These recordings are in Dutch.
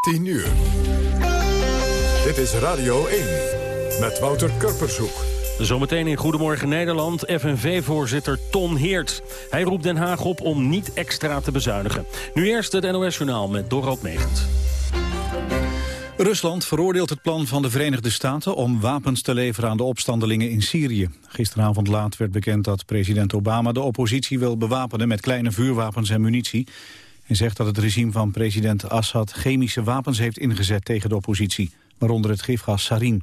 10 uur. Dit is Radio 1 met Wouter Kurpershoek. Zometeen in Goedemorgen Nederland, FNV-voorzitter Ton Heert. Hij roept Den Haag op om niet extra te bezuinigen. Nu eerst het NOS-journaal met Dorald Megens. Rusland veroordeelt het plan van de Verenigde Staten om wapens te leveren aan de opstandelingen in Syrië. Gisteravond laat werd bekend dat president Obama de oppositie wil bewapenen met kleine vuurwapens en munitie. Hij zegt dat het regime van president Assad chemische wapens heeft ingezet tegen de oppositie, waaronder het gifgas sarin.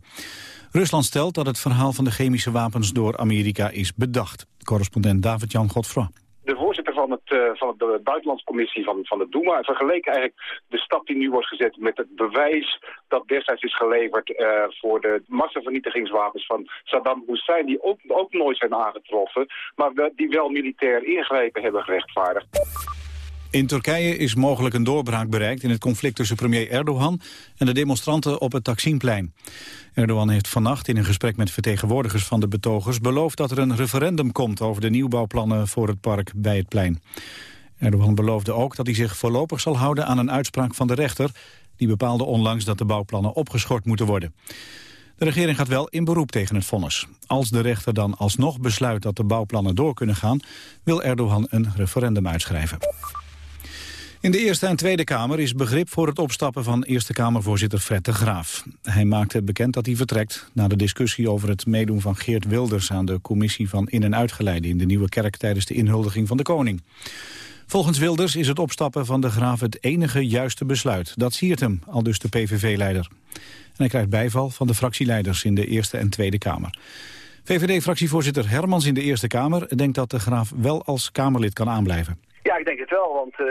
Rusland stelt dat het verhaal van de chemische wapens door Amerika is bedacht. Correspondent David-Jan Godfroy de voorzitter van, het, uh, van de buitenlandscommissie van, van de Duma vergeleken eigenlijk de stap die nu wordt gezet met het bewijs dat destijds is geleverd uh, voor de massavernietigingswapens van Saddam Hussein, die ook, ook nooit zijn aangetroffen, maar die wel militair ingrepen hebben gerechtvaardigd. In Turkije is mogelijk een doorbraak bereikt in het conflict tussen premier Erdogan en de demonstranten op het Taksimplein. Erdogan heeft vannacht in een gesprek met vertegenwoordigers van de betogers beloofd dat er een referendum komt over de nieuwbouwplannen voor het park bij het plein. Erdogan beloofde ook dat hij zich voorlopig zal houden aan een uitspraak van de rechter. Die bepaalde onlangs dat de bouwplannen opgeschort moeten worden. De regering gaat wel in beroep tegen het vonnis. Als de rechter dan alsnog besluit dat de bouwplannen door kunnen gaan... wil Erdogan een referendum uitschrijven. In de Eerste en Tweede Kamer is begrip voor het opstappen van Eerste Kamervoorzitter Fred de Graaf. Hij maakte bekend dat hij vertrekt na de discussie over het meedoen van Geert Wilders aan de commissie van In- en Uitgeleide in de Nieuwe Kerk tijdens de inhuldiging van de koning. Volgens Wilders is het opstappen van de Graaf het enige juiste besluit. Dat siert hem, al dus de PVV-leider. En hij krijgt bijval van de fractieleiders in de Eerste en Tweede Kamer. VVD-fractievoorzitter Hermans in de Eerste Kamer denkt dat de Graaf wel als Kamerlid kan aanblijven. Ik denk het wel, want uh,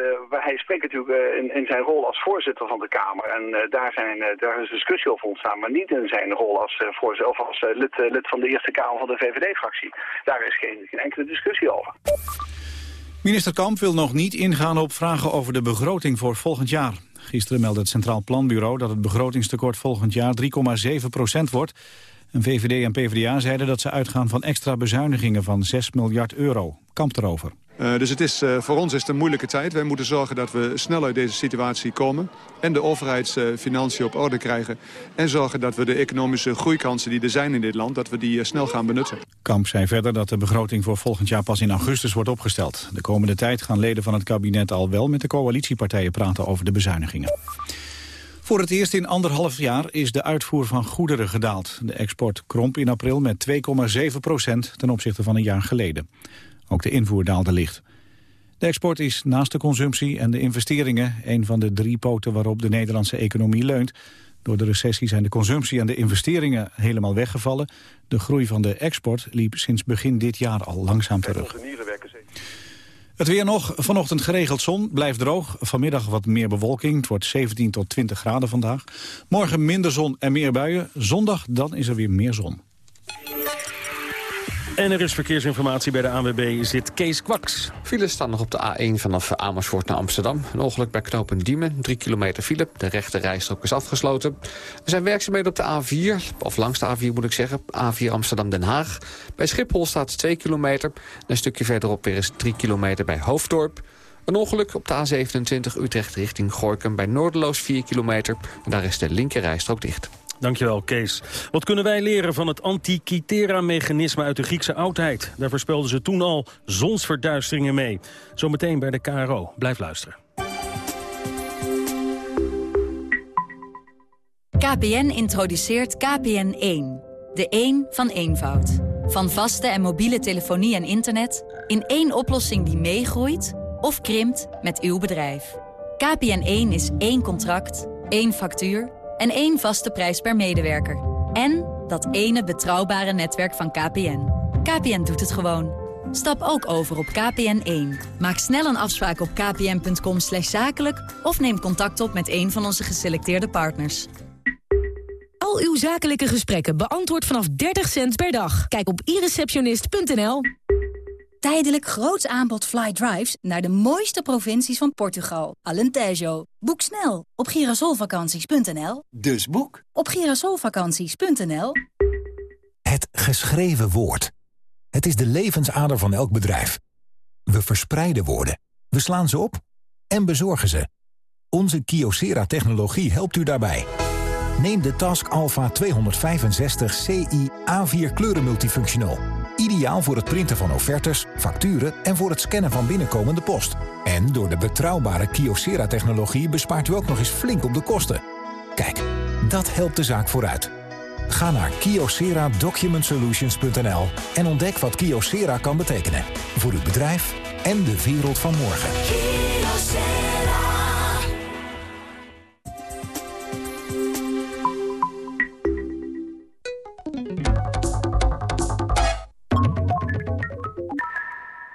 hij spreekt natuurlijk uh, in, in, zijn rol als voorzitter van de Kamer. En uh, daar, zijn, daar is discussie over ontstaan, maar niet in zijn rol als, voorzitter, of als lid, lid, van de Eerste Kamer van de VVD-fractie. Daar is geen, geen, enkele discussie over. Minister Kamp wil nog niet ingaan op vragen over de begroting voor volgend jaar. Gisteren meldde het Centraal Planbureau dat het begrotingstekort volgend jaar 3,7 procent wordt. En VVD en PvdA zeiden dat ze uitgaan van extra bezuinigingen van 6 miljard euro. Kamp erover. Uh, dus het is, uh, voor ons is het een moeilijke tijd. Wij moeten zorgen dat we snel uit deze situatie komen. En de overheidsfinanciën op orde krijgen. En zorgen dat we de economische groeikansen die er zijn in dit land... dat we die uh, snel gaan benutten. Kamp zei verder dat de begroting voor volgend jaar pas in augustus wordt opgesteld. De komende tijd gaan leden van het kabinet al wel met de coalitiepartijen praten over de bezuinigingen. Voor het eerst in anderhalf jaar is de uitvoer van goederen gedaald. De export kromp in april met 2,7 procent ten opzichte van een jaar geleden. Ook de invoer daalde licht. De export is naast de consumptie en de investeringen... een van de drie poten waarop de Nederlandse economie leunt. Door de recessie zijn de consumptie en de investeringen helemaal weggevallen. De groei van de export liep sinds begin dit jaar al langzaam terug. Het weer nog. Vanochtend geregeld zon. Blijft droog. Vanmiddag wat meer bewolking. Het wordt 17 tot 20 graden vandaag. Morgen minder zon en meer buien. Zondag dan is er weer meer zon. En er is verkeersinformatie bij de ANWB, zit Kees Kwaks. Files staan nog op de A1 vanaf Amersfoort naar Amsterdam. Een ongeluk bij knopen Diemen, 3 kilometer file. De rechte rijstrook is afgesloten. Er zijn werkzaamheden op de A4, of langs de A4 moet ik zeggen. A4 Amsterdam-Den Haag. Bij Schiphol staat 2 kilometer. Een stukje verderop weer is 3 kilometer bij Hoofddorp. Een ongeluk op de A27 Utrecht richting Gorkum bij Noorderloos 4 kilometer. Daar is de linker rijstrook dicht. Dankjewel, Kees. Wat kunnen wij leren van het Antikythera-mechanisme uit de Griekse oudheid? Daar voorspelden ze toen al zonsverduisteringen mee. Zometeen bij de KRO. Blijf luisteren. KPN introduceert KPN1. De 1 van eenvoud. Van vaste en mobiele telefonie en internet... in één oplossing die meegroeit of krimpt met uw bedrijf. KPN1 is één contract, één factuur en één vaste prijs per medewerker. En dat ene betrouwbare netwerk van KPN. KPN doet het gewoon. Stap ook over op KPN1. Maak snel een afspraak op kpn.com zakelijk... of neem contact op met een van onze geselecteerde partners. Al uw zakelijke gesprekken beantwoord vanaf 30 cent per dag. Kijk op ireceptionist.nl. Tijdelijk groots aanbod fly drives naar de mooiste provincies van Portugal. Alentejo. Boek snel op girasolvakanties.nl. Dus boek op girasolvakanties.nl. Het geschreven woord. Het is de levensader van elk bedrijf. We verspreiden woorden, we slaan ze op en bezorgen ze. Onze Kyocera-technologie helpt u daarbij. Neem de Task Alpha 265 CI A4 kleuren multifunctional. Ideaal voor het printen van offertes, facturen en voor het scannen van binnenkomende post. En door de betrouwbare Kyocera-technologie bespaart u ook nog eens flink op de kosten. Kijk, dat helpt de zaak vooruit. Ga naar kyocera-document-solutions.nl en ontdek wat Kyocera kan betekenen. Voor uw bedrijf en de wereld van morgen.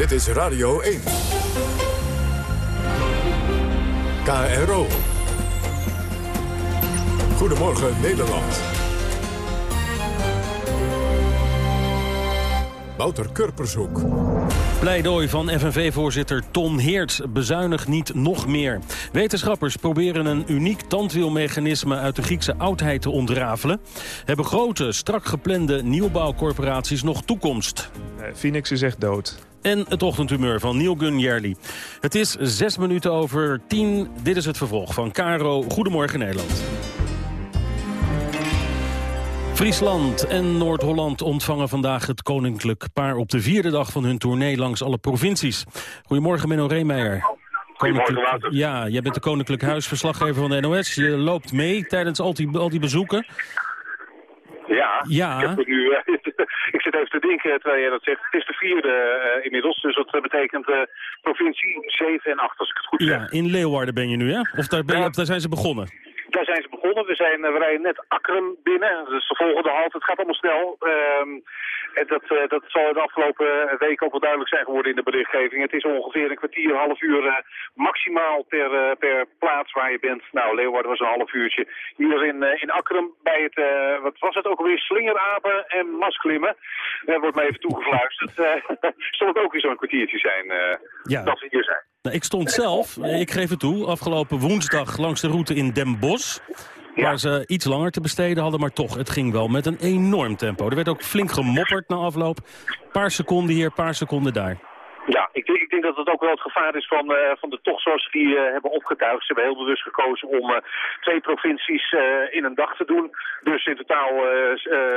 Dit is Radio 1. KRO. Goedemorgen Nederland. Wouter Kurpershoek. Pleidooi van FNV-voorzitter Ton Heerts. Bezuinig niet nog meer. Wetenschappers proberen een uniek tandwielmechanisme uit de Griekse oudheid te ontrafelen. Hebben grote, strak geplande nieuwbouwcorporaties nog toekomst? Phoenix is echt dood. En het ochtendhumeur van Neil Gunn Het is zes minuten over tien. Dit is het vervolg van Caro. Goedemorgen Nederland. Friesland en Noord-Holland ontvangen vandaag het koninklijk paar op de vierde dag van hun tournee langs alle provincies. Goedemorgen Menno Reemeijer. Goedemorgen Wouter. Ja, jij bent de Koninklijk Huisverslaggever van de NOS. Je loopt mee tijdens al die, al die bezoeken. Ja, ja. Ik, heb nu, uh, ik zit even te denken terwijl jij dat zegt. Het is de vierde uh, inmiddels, dus dat betekent uh, provincie 7 en 8 als ik het goed ja, zeg. In Leeuwarden ben je nu, hè? Of daar, ben je, daar zijn ze begonnen? Daar zijn ze begonnen. We, zijn, we rijden net Akrum binnen. Dat is de volgende halte. Het gaat allemaal snel. Um, en dat, uh, dat zal de afgelopen week ook wel duidelijk zijn geworden in de berichtgeving. Het is ongeveer een kwartier, een half uur uh, maximaal per, uh, per plaats waar je bent. Nou, Leeuwarden was een half uurtje. Hier in, in Akrum bij het, wat was het ook alweer, slingerapen en masklimmen. Er wordt me even toegefluisterd. zal het ook weer zo'n kwartiertje zijn ja. dat we hier zijn. Nou, ik stond zelf, ik geef het toe, afgelopen woensdag langs de route in Den Bosch. Ja. Waar ze iets langer te besteden hadden, maar toch, het ging wel met een enorm tempo. Er werd ook flink gemopperd na afloop. Paar seconden hier, paar seconden daar. Ja, ik, ik denk dat het ook wel het gevaar is van, uh, van de tocht zoals die uh, hebben opgetuigd. Ze hebben heel bewust gekozen om uh, twee provincies in een dag te doen. Dus in totaal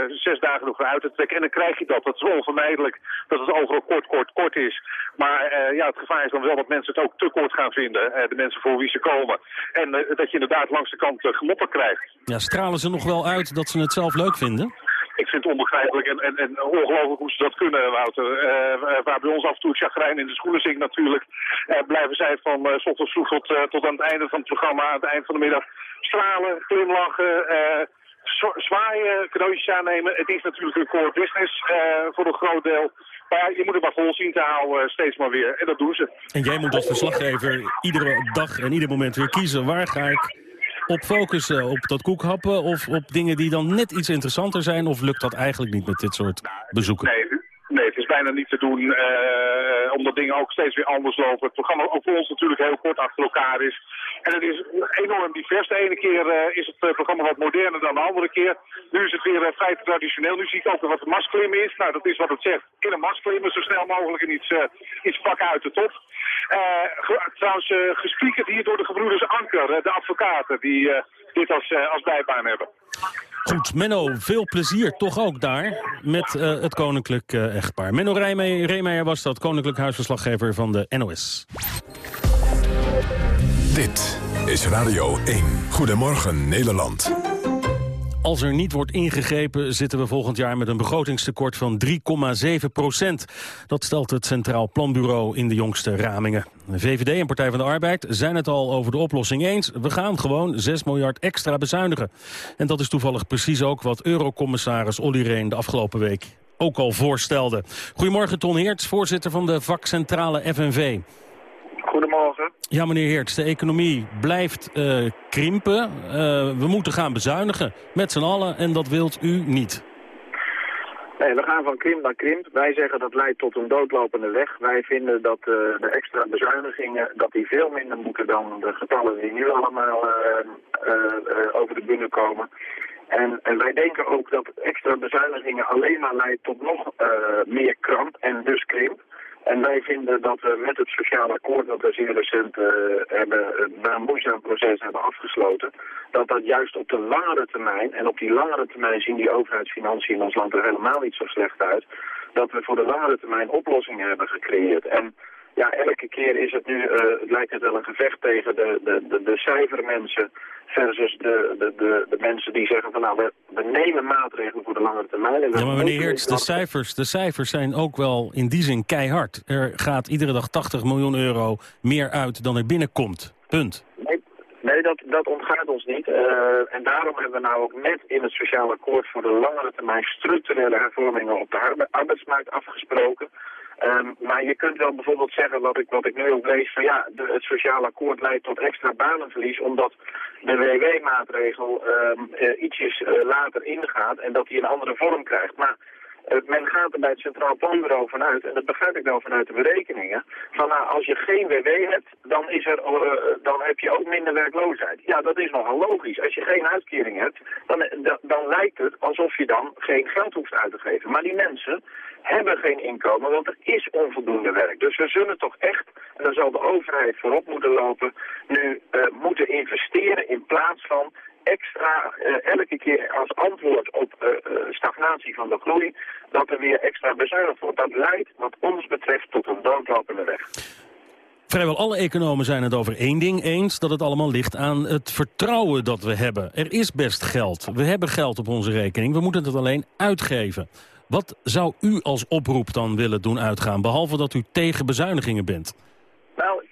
zes dagen nog uit te trekken. En dan krijg je dat. Dat is onvermijdelijk dat het overal kort, kort, kort is. Maar ja, het gevaar is dan wel dat mensen het ook te kort gaan vinden. de mensen voor wie ze komen. En dat je inderdaad langs de kant gemopperd krijgt. Ja, stralen ze nog wel uit dat ze het zelf leuk vinden? Ik vind het onbegrijpelijk en, en, en ongelooflijk hoe ze dat kunnen, Wouter. Uh, waar bij ons af en toe chagrijn in de schoenen zinkt natuurlijk. Uh, blijven zij van uh, ochtends vroeg tot, tot aan het einde van het programma, aan het eind van de middag, stralen, glimlachen, zwaaien, cadeautjes aannemen. Het is natuurlijk een core business voor een groot deel. Maar je moet het maar vol zien te houden, steeds maar weer. En dat doen ze. En jij moet als verslaggever iedere dag en ieder moment weer kiezen. Waar ga ik op focussen? Op dat koekhappen of op dingen die dan net iets interessanter zijn? Of lukt dat eigenlijk niet met dit soort bezoeken? Nee, nee het is bijna niet te doen, uh, omdat dingen ook steeds weer anders lopen. Het programma ook voor ons natuurlijk heel kort achter elkaar is. En het is enorm divers. De ene keer uh, is het programma wat moderner dan de andere keer. Nu is het weer vrij traditioneel. Nu zie ik ook wat de masklimmen is. Nou, dat is wat het zegt. In een masklimmen zo snel mogelijk en iets, iets pakken uit de top. trouwens, gespiekerd hier door de gebroeders Anker, de advocaten, die dit als, als bijbaan hebben. Goed, Menno, veel plezier toch ook daar met uh, het koninklijk uh, echtpaar. Menno Reemeijer was dat, koninklijk huisverslaggever van de NOS. Dit is Radio 1. Goedemorgen Nederland. Als er niet wordt ingegrepen zitten we volgend jaar met een begrotingstekort van 3,7 procent. Dat stelt het Centraal Planbureau in de jongste ramingen. VVD en Partij van de Arbeid zijn het al over de oplossing eens. We gaan gewoon 6 miljard extra bezuinigen. En dat is toevallig precies ook wat eurocommissaris Olly Reen de afgelopen week ook al voorstelde. Goedemorgen Ton Heerts, voorzitter van de vakcentrale FNV. Goedemorgen. Ja, meneer Heerts, de economie blijft uh, krimpen. Uh, we moeten gaan bezuinigen met z'n allen en dat wilt u niet. Nee, we gaan van krimp naar krimp. Wij zeggen dat leidt tot een doodlopende weg. Wij vinden dat uh, de extra bezuinigingen dat die veel minder moeten dan de getallen die nu allemaal over de bühne komen. En, en, wij denken ook dat extra bezuinigingen alleen maar leidt tot nog meer kramp en dus krimp. En wij vinden dat we met het sociaal akkoord dat we zeer recent uh, hebben, uh, na een moeizaam proces hebben afgesloten, dat dat juist op de langere termijn, en op die langere termijn zien die overheidsfinanciën in ons land er helemaal niet zo slecht uit, dat we voor de langere termijn oplossingen hebben gecreëerd. En ja, elke keer is het nu, uh, het lijkt het wel een gevecht tegen de, de, de, de cijfermensen versus de, de, de, de, mensen die zeggen van nou, we, we nemen maatregelen voor de langere termijn. ja, maar meneer Heerts, de cijfers, de cijfers zijn ook wel in die zin keihard. Er gaat iedere dag 80 miljoen euro meer uit dan er binnenkomt. Punt. Nee, nee dat, dat ontgaat ons niet. Uh, en daarom hebben we nou ook net in het sociaal akkoord voor de langere termijn structurele hervormingen op de arbeidsmarkt afgesproken. Um, maar je kunt wel bijvoorbeeld zeggen, wat ik, wat ik nu ook lees, van ja, de, het sociaal akkoord leidt tot extra banenverlies, omdat de WW-maatregel um, uh, ietsjes uh, later ingaat en dat hij een andere vorm krijgt. Maar uh, men gaat er bij het Centraal Planbureau vanuit, en dat begrijp ik wel vanuit de berekeningen, van nou, als je geen WW hebt, dan, is er, dan heb je ook minder werkloosheid. Ja, dat is nogal logisch. Als je geen uitkering hebt, dan, dan lijkt het alsof je dan geen geld hoeft uit te geven. Maar die mensen, hebben geen inkomen, want er is onvoldoende werk. Dus we zullen toch echt, en dan zal de overheid voorop moeten lopen, nu uh, moeten investeren in plaats van extra, uh, elke keer als antwoord op uh, stagnatie van de groei, dat er weer extra bezuinigd wordt. Dat leidt wat ons betreft tot een doodlopende weg. Vrijwel alle economen zijn het over één ding eens... dat het allemaal ligt aan het vertrouwen dat we hebben. Er is best geld. We hebben geld op onze rekening. We moeten het alleen uitgeven. Wat zou u als oproep dan willen doen uitgaan, behalve dat u tegen bezuinigingen bent? Nou,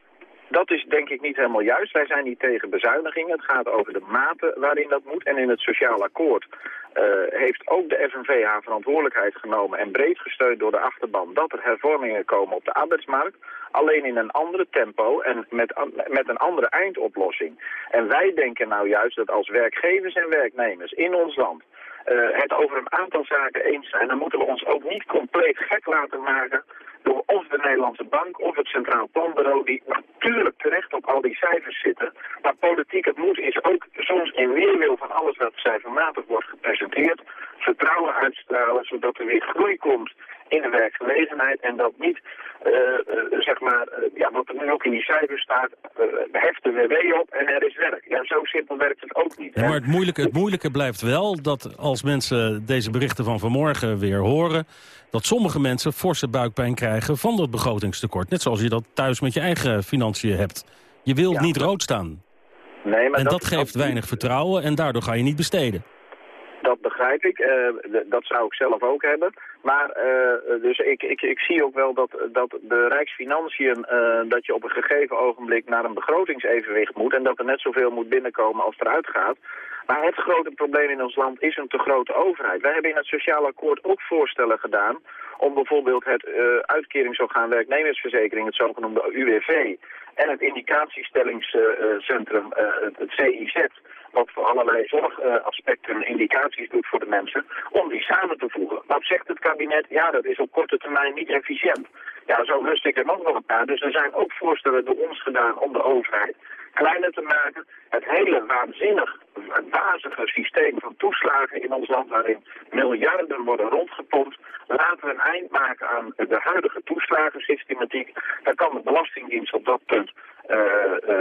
dat is denk ik niet helemaal juist. Wij zijn niet tegen bezuinigingen. Het gaat over de mate waarin dat moet. En in het sociaal akkoord uh, heeft ook de FNV haar verantwoordelijkheid genomen... en breed gesteund door de achterban dat er hervormingen komen op de arbeidsmarkt. Alleen in een andere tempo en met, met een andere eindoplossing. En wij denken nou juist dat als werkgevers en werknemers in ons land het over een aantal zaken eens zijn, dan moeten we ons ook niet compleet gek laten maken door of de Nederlandse Bank of het Centraal Planbureau, die natuurlijk terecht op al die cijfers zitten. Maar politiek het moet is ook soms in weerwil van alles wat cijfermatig wordt gepresenteerd, vertrouwen uitstralen, zodat er weer groei komt in de werkgelegenheid en dat niet, uh, uh, zeg maar, uh, ja, wat er nu ook in die cijfers staat, heft de WW op en er is werk. Ja, zo simpel werkt het ook niet. Maar het moeilijke, het moeilijke blijft wel dat als mensen deze berichten van vanmorgen weer horen, dat sommige mensen forse buikpijn krijgen van dat begrotingstekort. Net zoals je dat thuis met je eigen financiën hebt. Je wilt niet rood staan. Nee, maar en dat, dat geeft weinig vertrouwen en daardoor ga je niet besteden. Dat begrijp ik. Uh, dat zou ik zelf ook hebben. Maar uh, dus ik, ik, ik zie ook wel dat, dat de Rijksfinanciën, uh, dat je op een gegeven ogenblik naar een begrotingsevenwicht moet en dat er net zoveel moet binnenkomen als eruit gaat. Maar het grote probleem in ons land is een te grote overheid. Wij hebben in het sociaal akkoord ook voorstellen gedaan om bijvoorbeeld het uh, uitkeringsorgaan werknemersverzekering, het zogenoemde UWV, en het indicatiestellingscentrum, uh, het CIZ, wat voor allerlei zorgaspecten indicaties doet voor de mensen, om die samen te voegen. Wat zegt het kabinet? Ja, dat is op korte termijn niet efficiënt. Ja, zo rust ik hem ook wel elkaar. Dus er zijn ook voorstellen door ons gedaan om de overheid kleiner te maken. Het hele waanzinnig wazige systeem van toeslagen in ons land waarin miljarden worden rondgepompt. Laten we een eind maken aan de huidige toeslagensystematiek. Dan kan de Belastingdienst op dat punt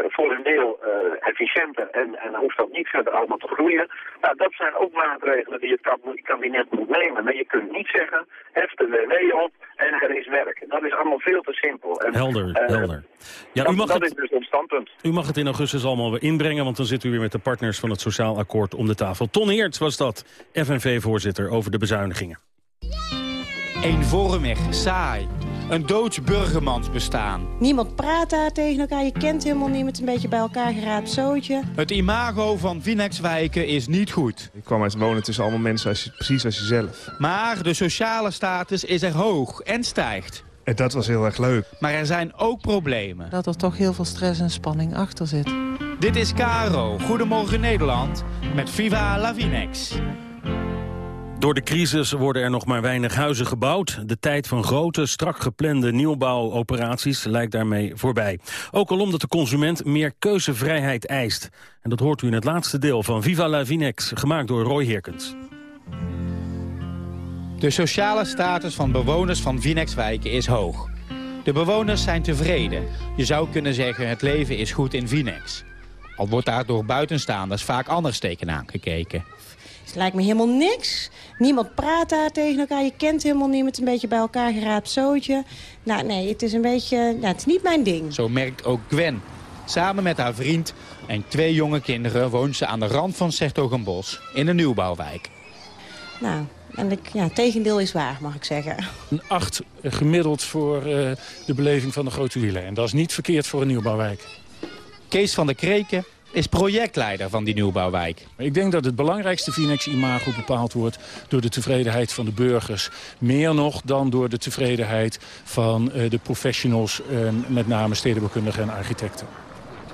voor een deel uh, efficiënter en, en hoeft dat niet verder allemaal te groeien. Nou, dat zijn ook maatregelen die het kabinet moet nemen. Maar je kunt niet zeggen, hef de WW op en er is werk. Dat is allemaal veel te simpel. En, helder, helder. Ja, dat, u mag dat het, is dus ons standpunt. U mag het in augustus allemaal weer inbrengen, want dan zit u weer met de partners van het Sociaal Akkoord om de tafel. Ton Heerts was dat, FNV-voorzitter over de bezuinigingen. Eenvormig, saai. Een doods burgermansbestaan. Niemand praat daar tegen elkaar, je kent helemaal niemand. Een beetje bij elkaar geraapt zootje. Het imago van Vinexwijken is niet goed. Ik kwam uit wonen tussen allemaal mensen als je, precies als jezelf. Maar de sociale status is er hoog en stijgt. En dat was heel erg leuk. Maar er zijn ook problemen. Dat er toch heel veel stress en spanning achter zit. Dit is Caro, Goedemorgen Nederland, met Viva Lavinex. Door de crisis worden er nog maar weinig huizen gebouwd. De tijd van grote, strak geplande nieuwbouwoperaties lijkt daarmee voorbij. Ook al omdat de consument meer keuzevrijheid eist. En dat hoort u in het laatste deel van Viva la Vinex, gemaakt door Roy Herkens. De sociale status van bewoners van Vinex-wijken is hoog. De bewoners zijn tevreden. Je zou kunnen zeggen het leven is goed in Vinex. Al wordt daar door buitenstaanders vaak anders tegenaan gekeken. Het lijkt me helemaal niks. Niemand praat daar tegen elkaar. Je kent helemaal niemand. Een beetje bij elkaar geraapt zootje. Nou, nee, het is een beetje... Nou, het is niet mijn ding. Zo merkt ook Gwen. Samen met haar vriend en twee jonge kinderen woont ze aan de rand van Sertogenbos in een nieuwbouwwijk. Nou, en ik, ja, het tegendeel is waar, mag ik zeggen. Een acht gemiddeld voor uh, de beleving van de grote wielen. En dat is niet verkeerd voor een nieuwbouwwijk. Kees van der Kreken is projectleider van die nieuwbouwwijk. Ik denk dat het belangrijkste Vinex-imago bepaald wordt door de tevredenheid van de burgers. Meer nog dan door de tevredenheid van uh, de professionals, uh, met name stedenbouwkundigen en architecten.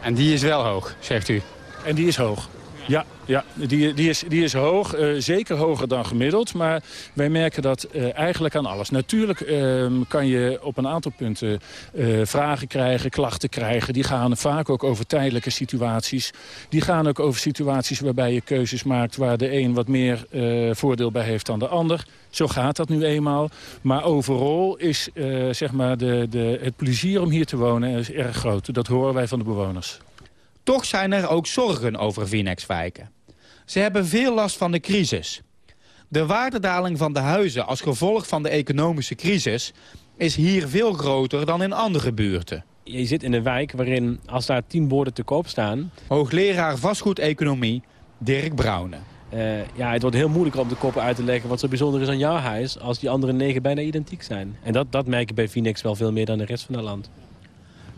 En die is wel hoog, zegt u? En die is hoog. Ja, ja die, die, is, die is hoog. Uh, zeker hoger dan gemiddeld. Maar wij merken dat uh, eigenlijk aan alles. Natuurlijk uh, kan je op een aantal punten eh, vragen krijgen, klachten krijgen. Die gaan vaak ook over tijdelijke situaties. Die gaan ook over situaties waarbij je keuzes maakt... waar de een wat meer eh, voordeel bij heeft dan de ander. Zo gaat dat nu eenmaal. Maar overal is eh, zeg maar de, de, het plezier om hier te wonen erg groot. Dat horen wij van de bewoners. Toch zijn er ook zorgen over Vinex-wijken. Ze hebben veel last van de crisis. De waardedaling van de huizen als gevolg van de economische crisis... is hier veel groter dan in andere buurten. Je zit in een wijk waarin, als daar tien borden te koop staan... Hoogleraar vastgoedeconomie Dirk Brouwen. Uh, ja, het wordt heel moeilijk om de koppen uit te leggen wat zo bijzonder is aan jouw huis... als die andere negen bijna identiek zijn. En dat, dat merk je bij Phoenix wel veel meer dan de rest van het land.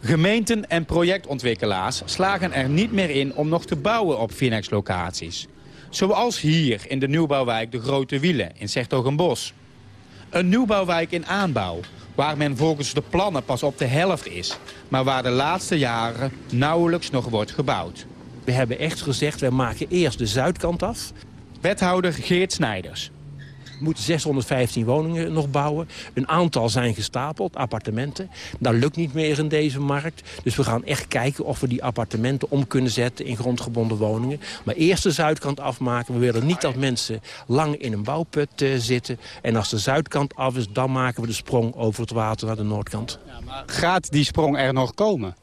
Gemeenten en projectontwikkelaars slagen er niet meer in om nog te bouwen op Phoenix-locaties. Zoals hier in de nieuwbouwwijk De Grote Wielen in Zertogenbos. Een nieuwbouwwijk in aanbouw, waar men volgens de plannen pas op de helft is... maar waar de laatste jaren nauwelijks nog wordt gebouwd. We hebben echt gezegd, wij maken eerst de zuidkant af. Wethouder Geert Snijders. Moeten 615 woningen nog bouwen. Een aantal zijn gestapeld, appartementen. Dat lukt niet meer in deze markt. Dus we gaan echt kijken of we die appartementen om kunnen zetten in grondgebonden woningen. Maar eerst de zuidkant afmaken. We willen niet dat mensen lang in een bouwput uh, zitten. En als de zuidkant af is, dan maken we de sprong over het water naar de noordkant. Ja, maar gaat die sprong er nog komen?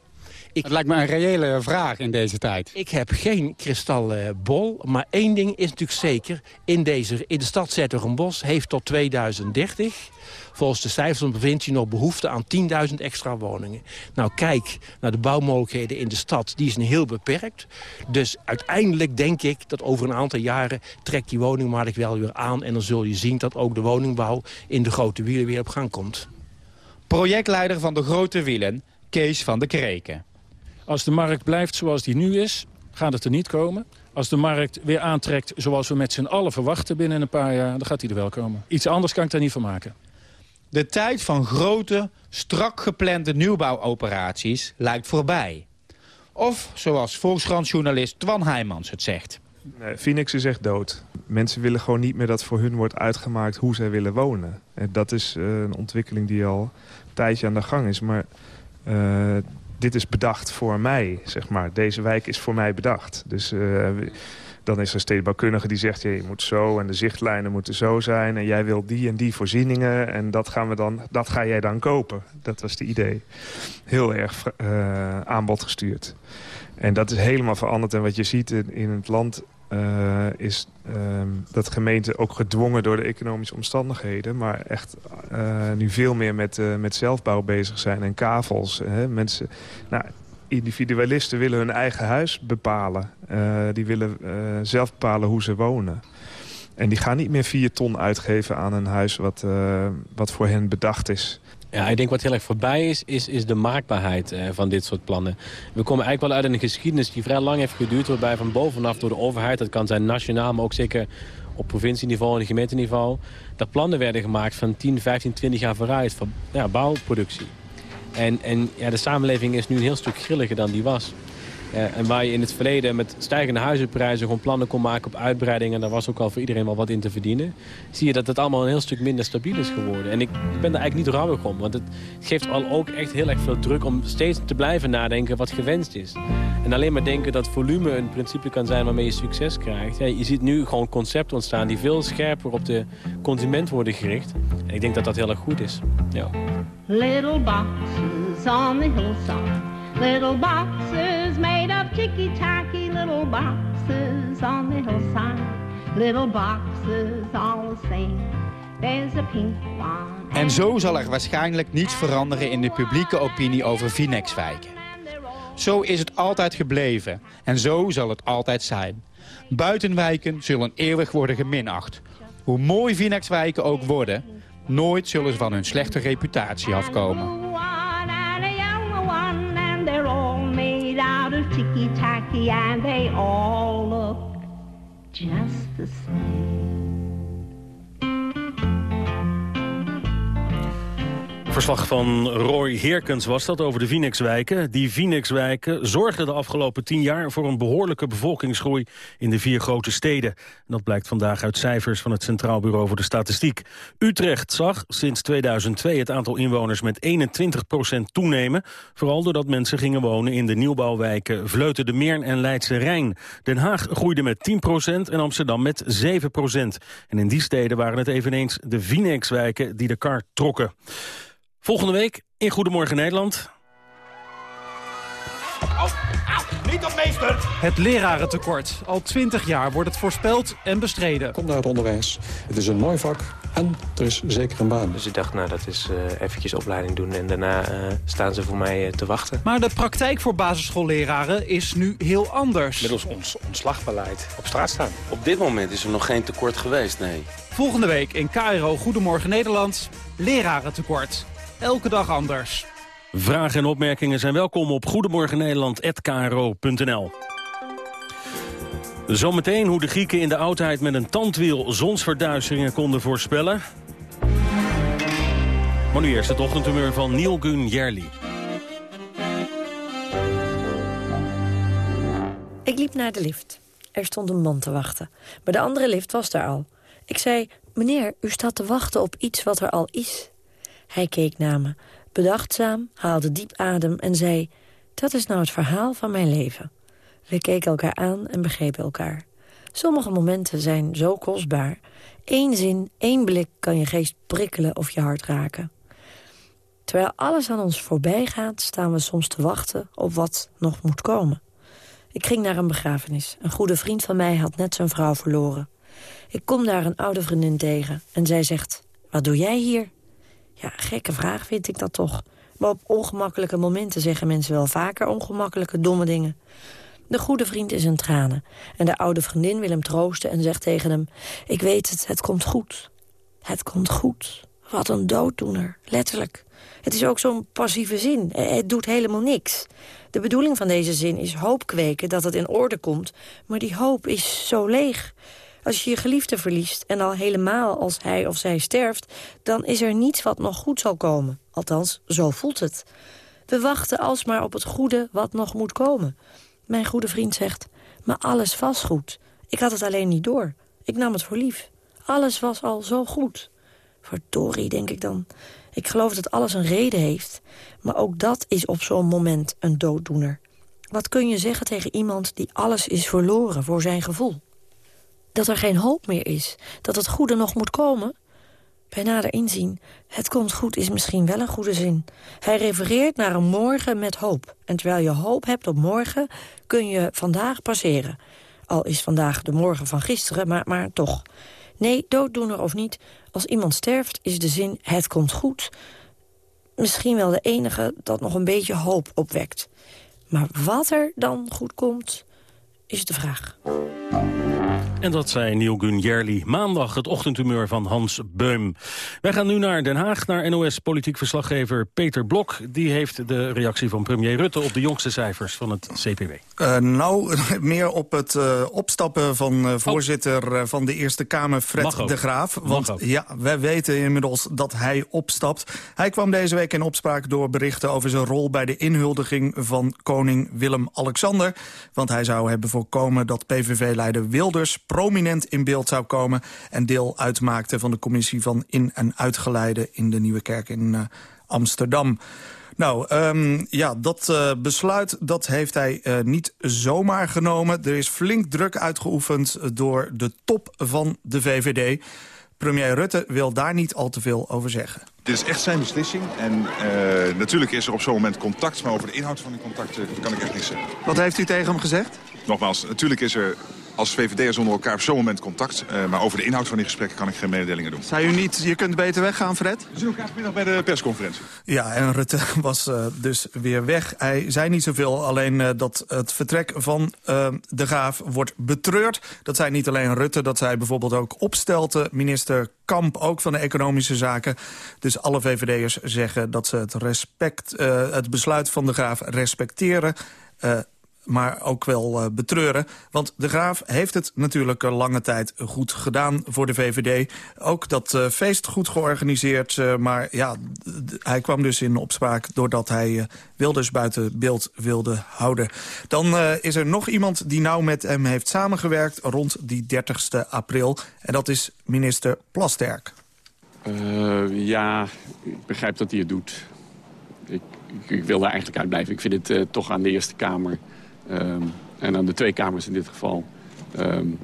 Ik, het lijkt me een reële vraag in deze tijd. Ik heb geen kristalbol, maar één ding is natuurlijk zeker. In, deze, in de stad Zettergenbos heeft tot 2030 volgens de cijfers van de provincie nog behoefte aan 10.000 extra woningen. Nou, kijk naar de bouwmogelijkheden in de stad. Die zijn heel beperkt. Dus uiteindelijk denk ik dat over een aantal jaren trekt die woningmarkt wel weer aan. En dan zul je zien dat ook de woningbouw in de grote wielen weer op gang komt. Projectleider van de grote wielen, Kees van de Kreken. Als de markt blijft zoals die nu is, gaat het er niet komen. Als de markt weer aantrekt zoals we met z'n allen verwachten binnen een paar jaar... dan gaat hij er wel komen. Iets anders kan ik daar niet van maken. De tijd van grote, strak geplande nieuwbouwoperaties lijkt voorbij. Of, zoals Volkskrant-journalist Twan Heijmans het zegt. Nee, Phoenix is echt dood. Mensen willen gewoon niet meer dat voor hun wordt uitgemaakt hoe zij willen wonen. En dat is uh, een ontwikkeling die al een tijdje aan de gang is. Maar uh, dit is bedacht voor mij, zeg maar. Deze wijk is voor mij bedacht. Dus uh, dan is er een stedenbouwkundige die zegt... Je moet zo en de zichtlijnen moeten zo zijn... en jij wilt die en die voorzieningen... en dat, gaan we dan, dat ga jij dan kopen. Dat was het idee. Heel erg uh, aanbod gestuurd. En dat is helemaal veranderd. En wat je ziet in, in het land uh, is um, dat gemeenten ook gedwongen door de economische omstandigheden... maar echt uh, nu veel meer met, uh, met zelfbouw bezig zijn en kavels. Hè? Mensen, nou, individualisten willen hun eigen huis bepalen. die willen zelf bepalen hoe ze wonen. En die gaan niet meer vier ton uitgeven aan een huis wat, wat voor hen bedacht is... Ja, ik denk wat heel erg voorbij is, is, is de maakbaarheid uh, van dit soort plannen. We komen eigenlijk wel uit een geschiedenis die vrij lang heeft geduurd... waarbij van bovenaf door de overheid, dat kan zijn nationaal... maar ook zeker op provincieniveau en gemeenteniveau... dat plannen werden gemaakt van 10, 15, 20 jaar vooruit voor ja, bouwproductie. En, en ja, de samenleving is nu een heel stuk grilliger dan die was. Uh, en waar je in het verleden met stijgende huizenprijzen gewoon plannen kon maken op uitbreiding... en daar was ook al voor iedereen wel wat in te verdienen... zie je dat het allemaal een heel stuk minder stabiel is geworden. En ik ben daar eigenlijk niet rouwig om, want het geeft al ook echt heel erg veel druk... om steeds te blijven nadenken wat gewenst is. En alleen maar denken dat volume een principe kan zijn waarmee je succes krijgt. Ja, je ziet nu gewoon concepten ontstaan die veel scherper op de consument worden gericht. En ik denk dat dat heel erg goed is. Ja. Little boxes on the hillside Little boxes made of ticky-tacky Little boxes on the hillside Little boxes all the same There's a pink one En zo zal er waarschijnlijk niets veranderen in de publieke opinie over Vinex-wijken. Zo is het altijd gebleven en zo zal het altijd zijn. Buitenwijken zullen eeuwig worden geminacht. Hoe mooi Vinex-wijken ook worden, nooit zullen ze van hun slechte reputatie afkomen. Tiki-tacky and they all look just the same. Verslag van Roy Heerkens was dat over de Phoenixwijken. Die Phoenixwijken zorgden de afgelopen tien jaar voor een behoorlijke bevolkingsgroei in de vier grote steden. dat blijkt vandaag uit cijfers van het Centraal Bureau voor de Statistiek. Utrecht zag sinds 2002 het aantal inwoners met 21% toenemen. Vooral doordat mensen gingen wonen in de nieuwbouwwijken Vleuten de Meern en Leidse Rijn. Den Haag groeide met 10% en Amsterdam met 7% En in die steden waren het eveneens de Phoenixwijken die de kar trokken. Volgende week in Goedemorgen Nederland. Au, niet op meester! Het lerarentekort. Al twintig jaar wordt het voorspeld en bestreden. Kom naar het onderwijs. Het is een mooi vak en er is zeker een baan. Dus ik dacht, nou, dat is uh, eventjes opleiding doen... en daarna uh, staan ze voor mij uh, te wachten. Maar de praktijk voor basisschoolleraren is nu heel anders. Middels ons ontslagbeleid op straat staan. Op dit moment is er nog geen tekort geweest, nee. Volgende week in KRO Goedemorgen Nederland, lerarentekort. Elke dag anders. Vragen en opmerkingen zijn welkom op goedemorgennederland.kro.nl. Zometeen hoe de Grieken in de oudheid met een tandwiel zonsverduisteringen konden voorspellen. Maar nu eerst het ochtendhumeur van Neil Gun Jerli. Ik liep naar de lift. Er stond een man te wachten. Maar de andere lift was daar al. Ik zei, meneer, u staat te wachten op iets wat er al is. Hij keek naar me, bedachtzaam, haalde diep adem en zei... dat is nou het verhaal van mijn leven. We keken elkaar aan en begrepen elkaar. Sommige momenten zijn zo kostbaar. Eén zin, één blik kan je geest prikkelen of je hart raken. Terwijl alles aan ons voorbij gaat, staan we soms te wachten op wat nog moet komen. Ik ging naar een begrafenis. Een goede vriend van mij had net zijn vrouw verloren. Ik kom daar een oude vriendin tegen en zij zegt... Wat doe jij hier? Ja, gekke vraag vind ik dat toch. Maar op ongemakkelijke momenten zeggen mensen wel vaker ongemakkelijke, domme dingen. De goede vriend is in tranen. En de oude vriendin wil hem troosten en zegt tegen hem... Ik weet het, het komt goed. Het komt goed. Wat een dooddoener, letterlijk. Het is ook zo'n passieve zin. Het doet helemaal niks. De bedoeling van deze zin is hoop kweken dat het in orde komt... maar die hoop is zo leeg. Als je je geliefde verliest en al helemaal als hij of zij sterft... dan is er niets wat nog goed zal komen. Althans, zo voelt het. We wachten alsmaar op het goede wat nog moet komen. Mijn goede vriend zegt, maar alles was goed. Ik had het alleen niet door. Ik nam het voor lief. Alles was al zo goed. Verdorie, denk ik dan. Ik geloof dat alles een reden heeft. Maar ook dat is op zo'n moment een dooddoener. Wat kun je zeggen tegen iemand die alles is verloren voor zijn gevoel? Dat er geen hoop meer is, dat het goede nog moet komen? Bij nader inzien, het komt goed is misschien wel een goede zin. Hij refereert naar een morgen met hoop. En terwijl je hoop hebt op morgen, kun je vandaag passeren. Al is vandaag de morgen van gisteren, maar, maar toch. Nee, dooddoener of niet, als iemand sterft is de zin het komt goed... misschien wel de enige dat nog een beetje hoop opwekt. Maar wat er dan goed komt, is de vraag. En dat zei Neil Gunjerli. Maandag het ochtendhumeur van Hans Beum. Wij gaan nu naar Den Haag, naar NOS-politiek verslaggever Peter Blok. Die heeft de reactie van premier Rutte op de jongste cijfers van het CPW. Uh, nou, meer op het uh, opstappen van uh, voorzitter oh. van de Eerste Kamer, Fred de Graaf. Want ja, wij weten inmiddels dat hij opstapt. Hij kwam deze week in opspraak door berichten over zijn rol... bij de inhuldiging van koning Willem-Alexander. Want hij zou hebben voorkomen dat PVV-leider Wilders prominent in beeld zou komen... en deel uitmaakte van de commissie van in- en uitgeleide... in de Nieuwe Kerk in uh, Amsterdam. Nou, um, ja, dat uh, besluit dat heeft hij uh, niet zomaar genomen. Er is flink druk uitgeoefend door de top van de VVD. Premier Rutte wil daar niet al te veel over zeggen. Dit is echt zijn beslissing. En uh, natuurlijk is er op zo'n moment contact. Maar over de inhoud van die contacten kan ik echt niet zeggen. Wat heeft u tegen hem gezegd? Nogmaals, natuurlijk is er als VVD'ers onder elkaar op zo'n moment contact. Uh, maar over de inhoud van die gesprekken kan ik geen mededelingen doen. Zei u niet, je kunt beter weggaan, Fred? We zien elkaar vanmiddag bij de persconferentie. Ja, en Rutte was uh, dus weer weg. Hij zei niet zoveel, alleen uh, dat het vertrek van de Graaf wordt betreurd. Dat zei niet alleen Rutte, dat zei bijvoorbeeld ook Opstelten, minister Kamp, ook van de Economische Zaken. Dus alle VVD'ers zeggen dat ze het, respect, het besluit van de Graaf respecteren maar ook wel uh, betreuren. Want de Graaf heeft het natuurlijk een lange tijd goed gedaan voor de VVD. Ook dat uh, feest goed georganiseerd. Maar ja, hij kwam dus in opspraak doordat hij Wilders buiten beeld wilde houden. Dan is er nog iemand die nauw met hem heeft samengewerkt rond die 30ste april. En dat is minister Plasterk. ja, ik begrijp dat hij het doet. Ik, ik, wil daar eigenlijk uitblijven. Ik vind het toch aan de Eerste Kamer Um, en aan de twee kamers in dit geval um,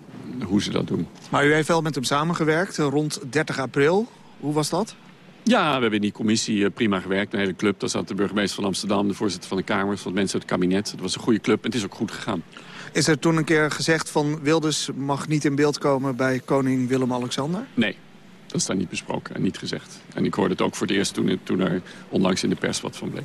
hoe ze dat doen. Maar u heeft wel met hem samengewerkt rond 30 april. Hoe was dat? Ja, we hebben in die commissie prima gewerkt. Een hele club. Daar zat de burgemeester van Amsterdam, de voorzitter van de Kamer... van mensen uit het kabinet. Het was een goede club en het is ook goed gegaan. Is er toen een keer gezegd van Wilders mag niet in beeld komen bij koning Willem-Alexander? Nee, dat is daar niet besproken en niet gezegd. En ik hoorde het ook voor het eerst toen, toen er onlangs in de pers wat van bleek.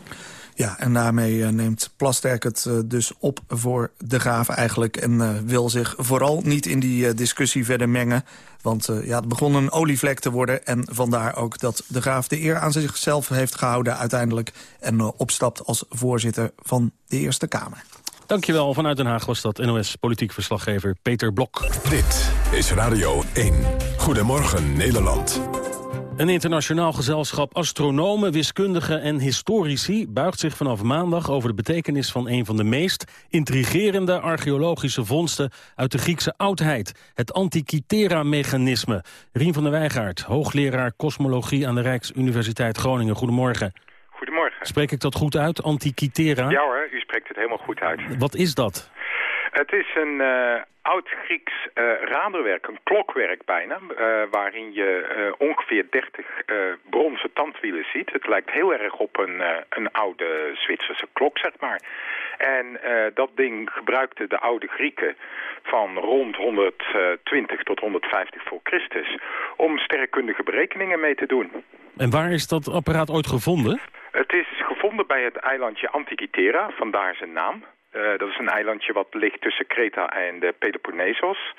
Ja, en daarmee uh, neemt Plasterk het uh, dus op voor de Graaf eigenlijk... en uh, wil zich vooral niet in die discussie verder mengen. Want ja, het begon een olievlek te worden... en vandaar ook dat de Graaf de eer aan zichzelf heeft gehouden uiteindelijk... en opstapt als voorzitter van de Eerste Kamer. Dankjewel, vanuit Den Haag was dat NOS-politiek verslaggever Peter Blok. Dit is Radio 1. Goedemorgen Nederland. Een internationaal gezelschap astronomen, wiskundigen en historici... buigt zich vanaf maandag over de betekenis van een van de meest intrigerende archeologische vondsten uit de Griekse oudheid. Het Antikythera-mechanisme. Rien van der Wijgaard, hoogleraar kosmologie aan de Rijksuniversiteit Groningen. Goedemorgen. Goedemorgen. Spreek ik dat goed uit, Antikythera? Ja hoor, u spreekt het helemaal goed uit. Wat is dat? Het is een uh, oud-Grieks uh, raderwerk, een klokwerk bijna, uh, waarin je ongeveer 30 bronzen tandwielen ziet. Het lijkt heel erg op een, een oude Zwitserse klok, zeg maar. En dat ding gebruikten de oude Grieken van rond 120 tot 150 voor Christus om sterrenkundige berekeningen mee te doen. En waar is dat apparaat ooit gevonden? Het is gevonden bij het eilandje Antikythera, vandaar zijn naam. Uh, dat is een eilandje wat ligt tussen Kreta en de Peloponnesos.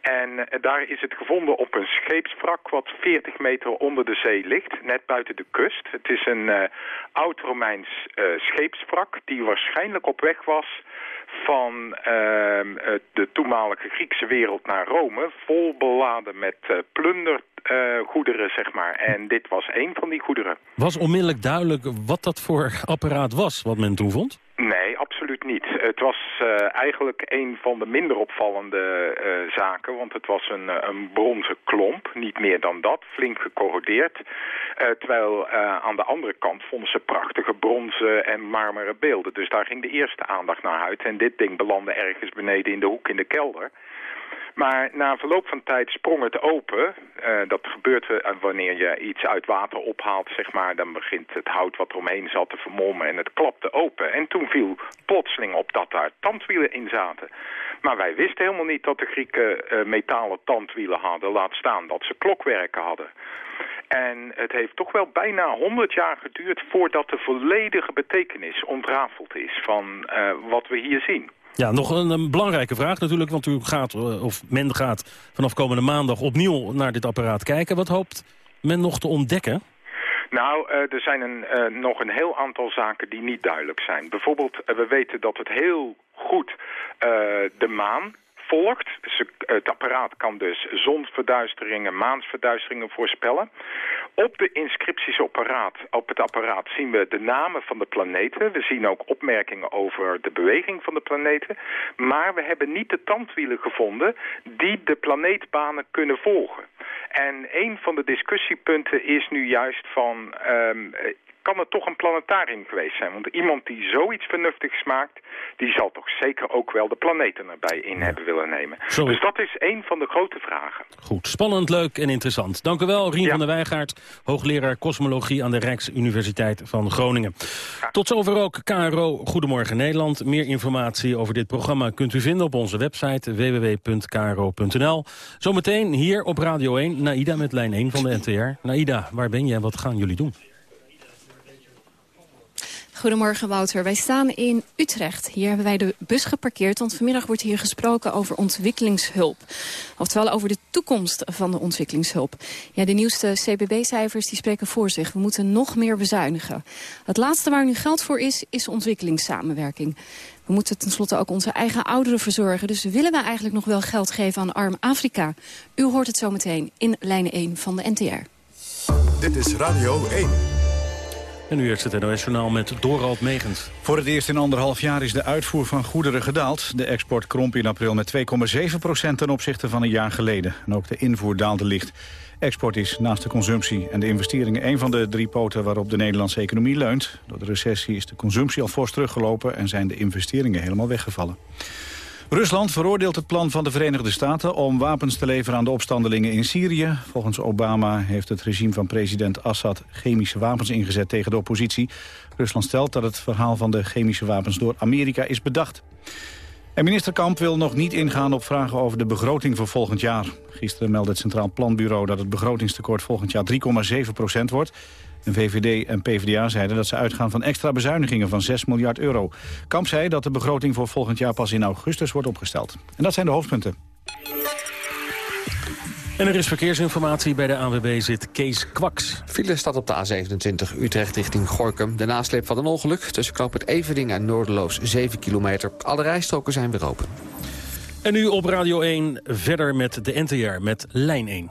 En uh, daar is het gevonden op een scheepswrak wat 40 meter onder de zee ligt, net buiten de kust. Het is een uh, oud-Romeins scheepswrak die waarschijnlijk op weg was van ehm, de toenmalige Griekse wereld naar Rome, vol beladen met plundergoederen, zeg maar. En dit was één van die goederen. Was onmiddellijk duidelijk wat dat voor apparaat was, wat men toen vond? Nee, absoluut niet. Het was uh, eigenlijk een van de minder opvallende uh, zaken, want het was een, een bronzen klomp, niet meer dan dat, flink gecorrodeerd. Terwijl aan de andere kant vonden ze prachtige bronzen en marmeren beelden. Dus daar ging de eerste aandacht naar uit en dit ding belandde ergens beneden in de hoek in de kelder. Maar na verloop van tijd sprong het open. Uh, dat gebeurt wanneer je iets uit water ophaalt, zeg maar. Dan begint het hout wat eromheen zat te vermommen en het klapte open. En toen viel plotseling op dat daar tandwielen in zaten. Maar wij wisten helemaal niet dat de Grieken uh, metalen tandwielen hadden. Laat staan dat ze klokwerken hadden. En het heeft toch wel bijna 100 jaar geduurd voordat de volledige betekenis ontrafeld is van wat we hier zien. Ja, nog een, belangrijke vraag natuurlijk, want u gaat, of men gaat vanaf komende maandag opnieuw naar dit apparaat kijken. Wat hoopt men nog te ontdekken? Nou, uh, er zijn een, uh, nog een heel aantal zaken die niet duidelijk zijn. Bijvoorbeeld, we weten dat het heel goed de maan volgt. Het apparaat kan dus zonsverduisteringen, maansverduisteringen voorspellen. Op de inscripties op, het apparaat zien we de namen van de planeten. We zien ook opmerkingen over de beweging van de planeten. Maar we hebben niet de tandwielen gevonden die de planeetbanen kunnen volgen. En een van de discussiepunten is nu juist van... Um, kan het toch een planetarium geweest zijn. Want iemand die zoiets vernuftigs maakt... die zal toch zeker ook wel de planeten erbij in hebben willen nemen. Dus dat is een van de grote vragen. Goed, spannend, leuk en interessant. Dank u wel, Rien van der Wijgaard, hoogleraar kosmologie aan de Rijksuniversiteit van Groningen. Tot zover ook KRO Goedemorgen Nederland. Meer informatie over dit programma kunt u vinden op onze website www.kro.nl. Zometeen hier op Radio 1, Naida met lijn 1 van de NTR. Naida, waar ben je en wat gaan jullie doen? Goedemorgen Wouter. Wij staan in Utrecht. Hier hebben wij de bus geparkeerd, want vanmiddag wordt hier gesproken over ontwikkelingshulp. Oftewel over de toekomst van de ontwikkelingshulp. Ja, de nieuwste CBB-cijfers spreken voor zich. We moeten nog meer bezuinigen. Het laatste waar nu geld voor is, is ontwikkelingssamenwerking. We moeten tenslotte ook onze eigen ouderen verzorgen. Dus willen we eigenlijk nog wel geld geven aan arm Afrika? U hoort het zometeen in lijn 1 van de NTR. Dit is Radio 1. En nu eerst het NOS-journaal met Dorald Megens. Voor het eerst in anderhalf jaar is de uitvoer van goederen gedaald. De export kromp in april met 2,7 procent ten opzichte van een jaar geleden. En ook de invoer daalde licht. Export is naast de consumptie en de investeringen een van de drie poten waarop de Nederlandse economie leunt. Door de recessie is de consumptie al fors teruggelopen en zijn de investeringen helemaal weggevallen. Rusland veroordeelt het plan van de Verenigde Staten om wapens te leveren aan de opstandelingen in Syrië. Volgens Obama heeft het regime van president Assad chemische wapens ingezet tegen de oppositie. Rusland stelt dat het verhaal van de chemische wapens door Amerika is bedacht. En minister Kamp wil nog niet ingaan op vragen over de begroting voor volgend jaar. Gisteren meldde het Centraal Planbureau dat het begrotingstekort volgend jaar 3,7 procent wordt. En VVD en PvdA zeiden dat ze uitgaan van extra bezuinigingen van 6 miljard euro. Kamp zei dat de begroting voor volgend jaar pas in augustus wordt opgesteld. En dat zijn de hoofdpunten. En er is verkeersinformatie. Bij de ANWB zit Kees Kwaks. File staat op de A27 Utrecht richting Gorkum. De nasleep van een ongeluk tussen knoop het Everding en Noorderloos 7 kilometer. Alle rijstroken zijn weer open. En nu op Radio 1 verder met de NTR met Lijn 1.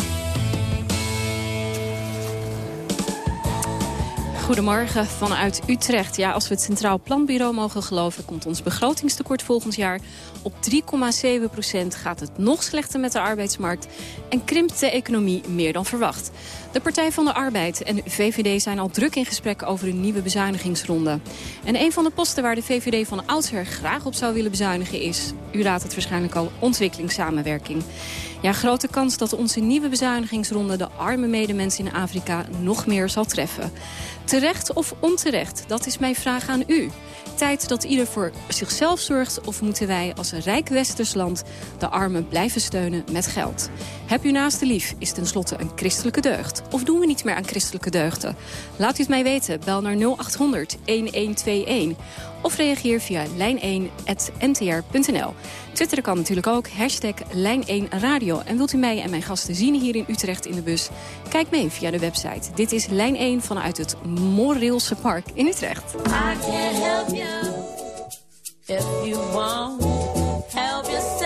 Goedemorgen vanuit Utrecht. Ja, als we het Centraal Planbureau mogen geloven... komt ons begrotingstekort volgend jaar op 3,7 procent. Gaat het nog slechter met de arbeidsmarkt... en krimpt de economie meer dan verwacht. De Partij van de Arbeid en VVD zijn al druk in gesprek over een nieuwe bezuinigingsronde. En een van de posten waar de VVD van oudsher graag op zou willen bezuinigen is... u raadt het waarschijnlijk al, ontwikkelingssamenwerking. Ja, grote kans dat onze nieuwe bezuinigingsronde de arme medemensen in Afrika nog meer zal treffen. Terecht of onterecht, dat is mijn vraag aan u. Tijd dat ieder voor zichzelf zorgt of moeten wij als een rijk westers land de armen blijven steunen met geld? Heb u naast de lief is tenslotte een christelijke deugd. Of doen we niet meer aan christelijke deugden? Laat u het mij weten. Bel naar 0800 1121. Of reageer via lijn1.ntr.nl. Twitter kan natuurlijk ook. Hashtag Lijn1Radio. En wilt u mij en mijn gasten zien hier in Utrecht in de bus? Kijk mee via de website. Dit is Lijn 1 vanuit het Moreelse Park in Utrecht. I can't help you if you want help yourself.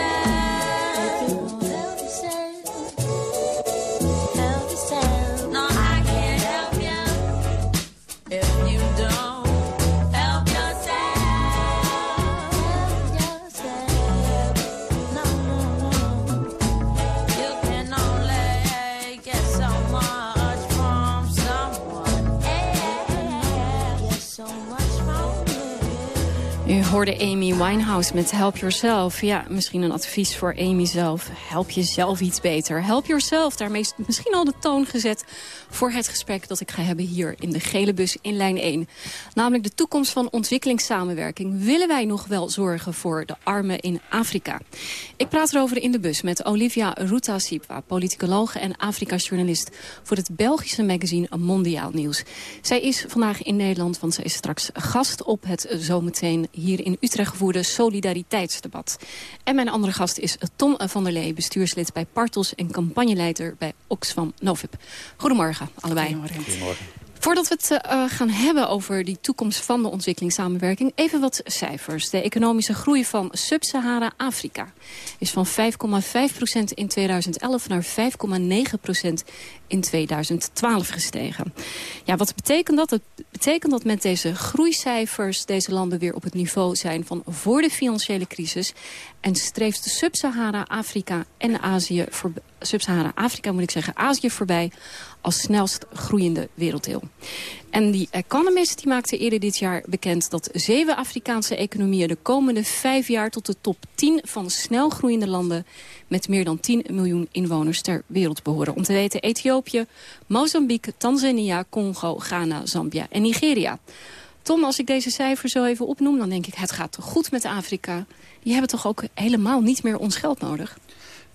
Hoorde Amy Winehouse met Help Yourself. Ja, misschien een advies voor Amy zelf. Help jezelf iets beter. Help yourself. Daarmee is misschien al de toon gezet voor het gesprek dat ik ga hebben hier in de gele bus in lijn 1. Namelijk de toekomst van ontwikkelingssamenwerking. Willen wij nog wel zorgen voor de armen in Afrika? Ik praat erover in de bus met Olivia Ruta Sipwa, politicologe en Afrika-journalist voor het Belgische magazine Mondiaal Nieuws. Zij is vandaag in Nederland, want zij is straks gast op het zometeen hier in Utrecht gevoerde solidariteitsdebat. En mijn andere gast is Tom van der Lee, bestuurslid bij Partos en campagneleider bij Oxfam Novib. Goedemorgen allebei. Goedemorgen. Voordat we het uh, gaan hebben over die toekomst van de ontwikkelingssamenwerking... even wat cijfers. De economische groei van Sub-Sahara-Afrika is van 5,5% in 2011 naar 5,9% in 2012 gestegen. Ja, wat betekent dat? Het betekent dat met deze groeicijfers deze landen weer op het niveau zijn van voor de financiële crisis. En streeft de Sub-Sahara-Afrika en Azië, Sub-Sahara-Afrika moet ik zeggen, Azië voorbij als snelst groeiende werelddeel. En die Economist die maakte eerder dit jaar bekend dat zeven Afrikaanse economieën de komende vijf jaar tot de top 10 van snel groeiende landen met meer dan 10 miljoen inwoners ter wereld behoren. Om te weten Ethiopië, Mozambique, Tanzania, Congo, Ghana, Zambia en Nigeria. Tom, als ik deze cijfers zo even opnoem, dan denk ik het gaat goed met Afrika. Die hebben toch ook helemaal niet meer ons geld nodig?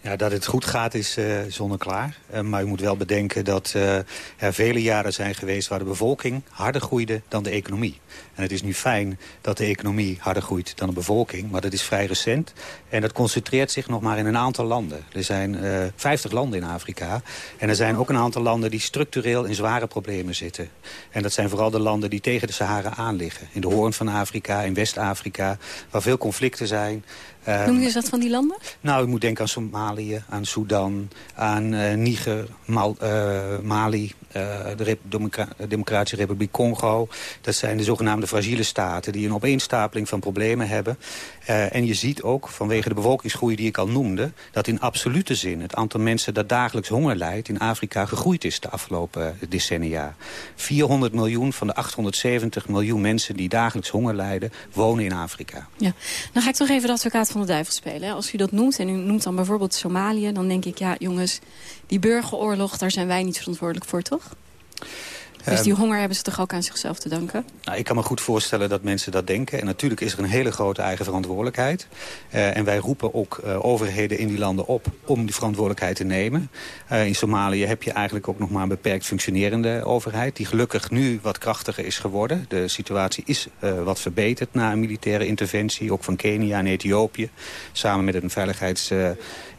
Ja, dat het goed gaat is uh, zonneklaar. Uh, maar u moet wel bedenken dat uh, er vele jaren zijn geweest... waar de bevolking harder groeide dan de economie. En het is nu fijn dat de economie harder groeit dan de bevolking. Maar dat is vrij recent. En dat concentreert zich nog maar in een aantal landen. Er zijn 50 landen in Afrika. En er zijn ook een aantal landen die structureel in zware problemen zitten. En dat zijn vooral de landen die tegen de Sahara aan liggen. In de Hoorn van Afrika, in West-Afrika, waar veel conflicten zijn... Um, Noem je eens wat van die landen? Nou, je moet denken aan Somalië, aan Sudan, aan uh, Niger, Mal, uh, Mali, uh, de Rep Democra Democratische Republiek Congo. Dat zijn de zogenaamde fragiele staten die een opeenstapeling van problemen hebben. En je ziet ook, vanwege de bevolkingsgroei die ik al noemde... dat in absolute zin het aantal mensen dat dagelijks honger lijdt... in Afrika gegroeid is de afgelopen decennia. 400 miljoen van de 870 miljoen mensen die dagelijks honger lijden... wonen in Afrika. Ja, dan ga ik toch even de advocaat van de duivel spelen. Als u dat noemt en u noemt dan bijvoorbeeld Somalië... dan denk ik, ja jongens, die burgeroorlog, daar zijn wij niet verantwoordelijk voor, toch? Dus die honger hebben ze toch ook aan zichzelf te danken? Nou, ik kan me goed voorstellen dat mensen dat denken. En natuurlijk is er een hele grote eigen verantwoordelijkheid. Uh, en wij roepen ook uh, overheden in die landen op om die verantwoordelijkheid te nemen. Uh, in Somalië heb je eigenlijk ook nog maar een beperkt functionerende overheid... die gelukkig nu wat krachtiger is geworden. De situatie is wat verbeterd na een militaire interventie. Ook van Kenia en Ethiopië. Samen met een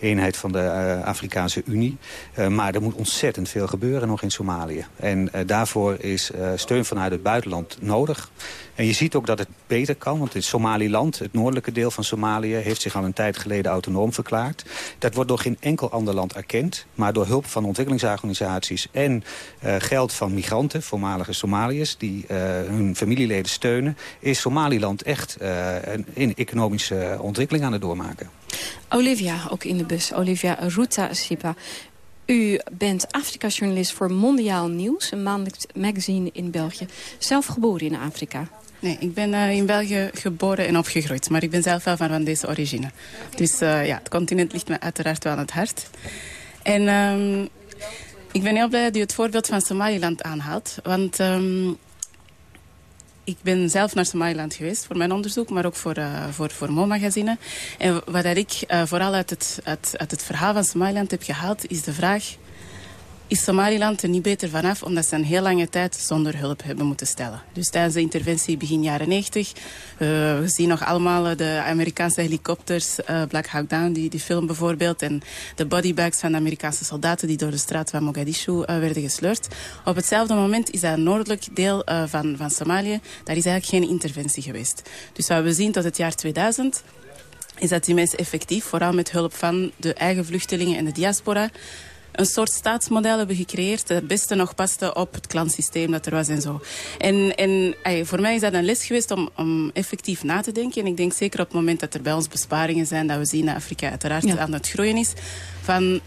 veiligheidseenheid van de Afrikaanse Unie. maar er moet ontzettend veel gebeuren nog in Somalië. En daarvoor daarvoor is steun vanuit het buitenland nodig. En je ziet ook dat het beter kan, want het Somaliland, het noordelijke deel van Somalië... heeft zich al een tijd geleden autonoom verklaard. Dat wordt door geen enkel ander land erkend. Maar door hulp van ontwikkelingsorganisaties en geld van migranten... voormalige Somaliërs, die hun familieleden steunen... is Somaliland echt een, een economische ontwikkeling aan het doormaken. Olivia, ook in de bus. Olivia Ruta Sipa. U bent Afrika-journalist voor Mondiaal Nieuws, een maandelijks magazine in België. Zelf geboren in Afrika? Nee, ik ben uh, in België geboren en opgegroeid, maar ik ben zelf wel van deze origine. Dus uh, ja, het continent ligt me uiteraard wel aan het hart. En um, ik ben heel blij dat u het voorbeeld van Somaliland aanhaalt, want... Um, ik ben zelf naar Somaliland geweest voor mijn onderzoek, maar ook voor, uh, voor, voor Mo-magazine. En wat ik uh, vooral uit het, uit, uit het verhaal van Somaliland heb gehaald, is de vraag is Somaliland er niet beter vanaf omdat ze een heel lange tijd zonder hulp hebben moeten stellen. Dus tijdens de interventie begin jaren 90, uh, we zien nog allemaal de Amerikaanse helikopters, uh, Black Hawk Down, die, die film bijvoorbeeld, en de bodybags van de Amerikaanse soldaten die door de straat van Mogadishu werden gesleurd. Op hetzelfde moment is dat noordelijk deel van, van Somalië, daar is eigenlijk geen interventie geweest. Dus wat we zien tot het jaar 2000 is dat die mensen effectief, vooral met hulp van de eigen vluchtelingen en de diaspora, een soort staatsmodel hebben gecreëerd... dat het beste nog paste op het klansysteem dat er was en zo. En, en ay, voor mij is dat een les geweest om, om effectief na te denken. En ik denk zeker op het moment dat er bij ons besparingen zijn... dat we zien dat Afrika uiteraard ja. aan het groeien is... van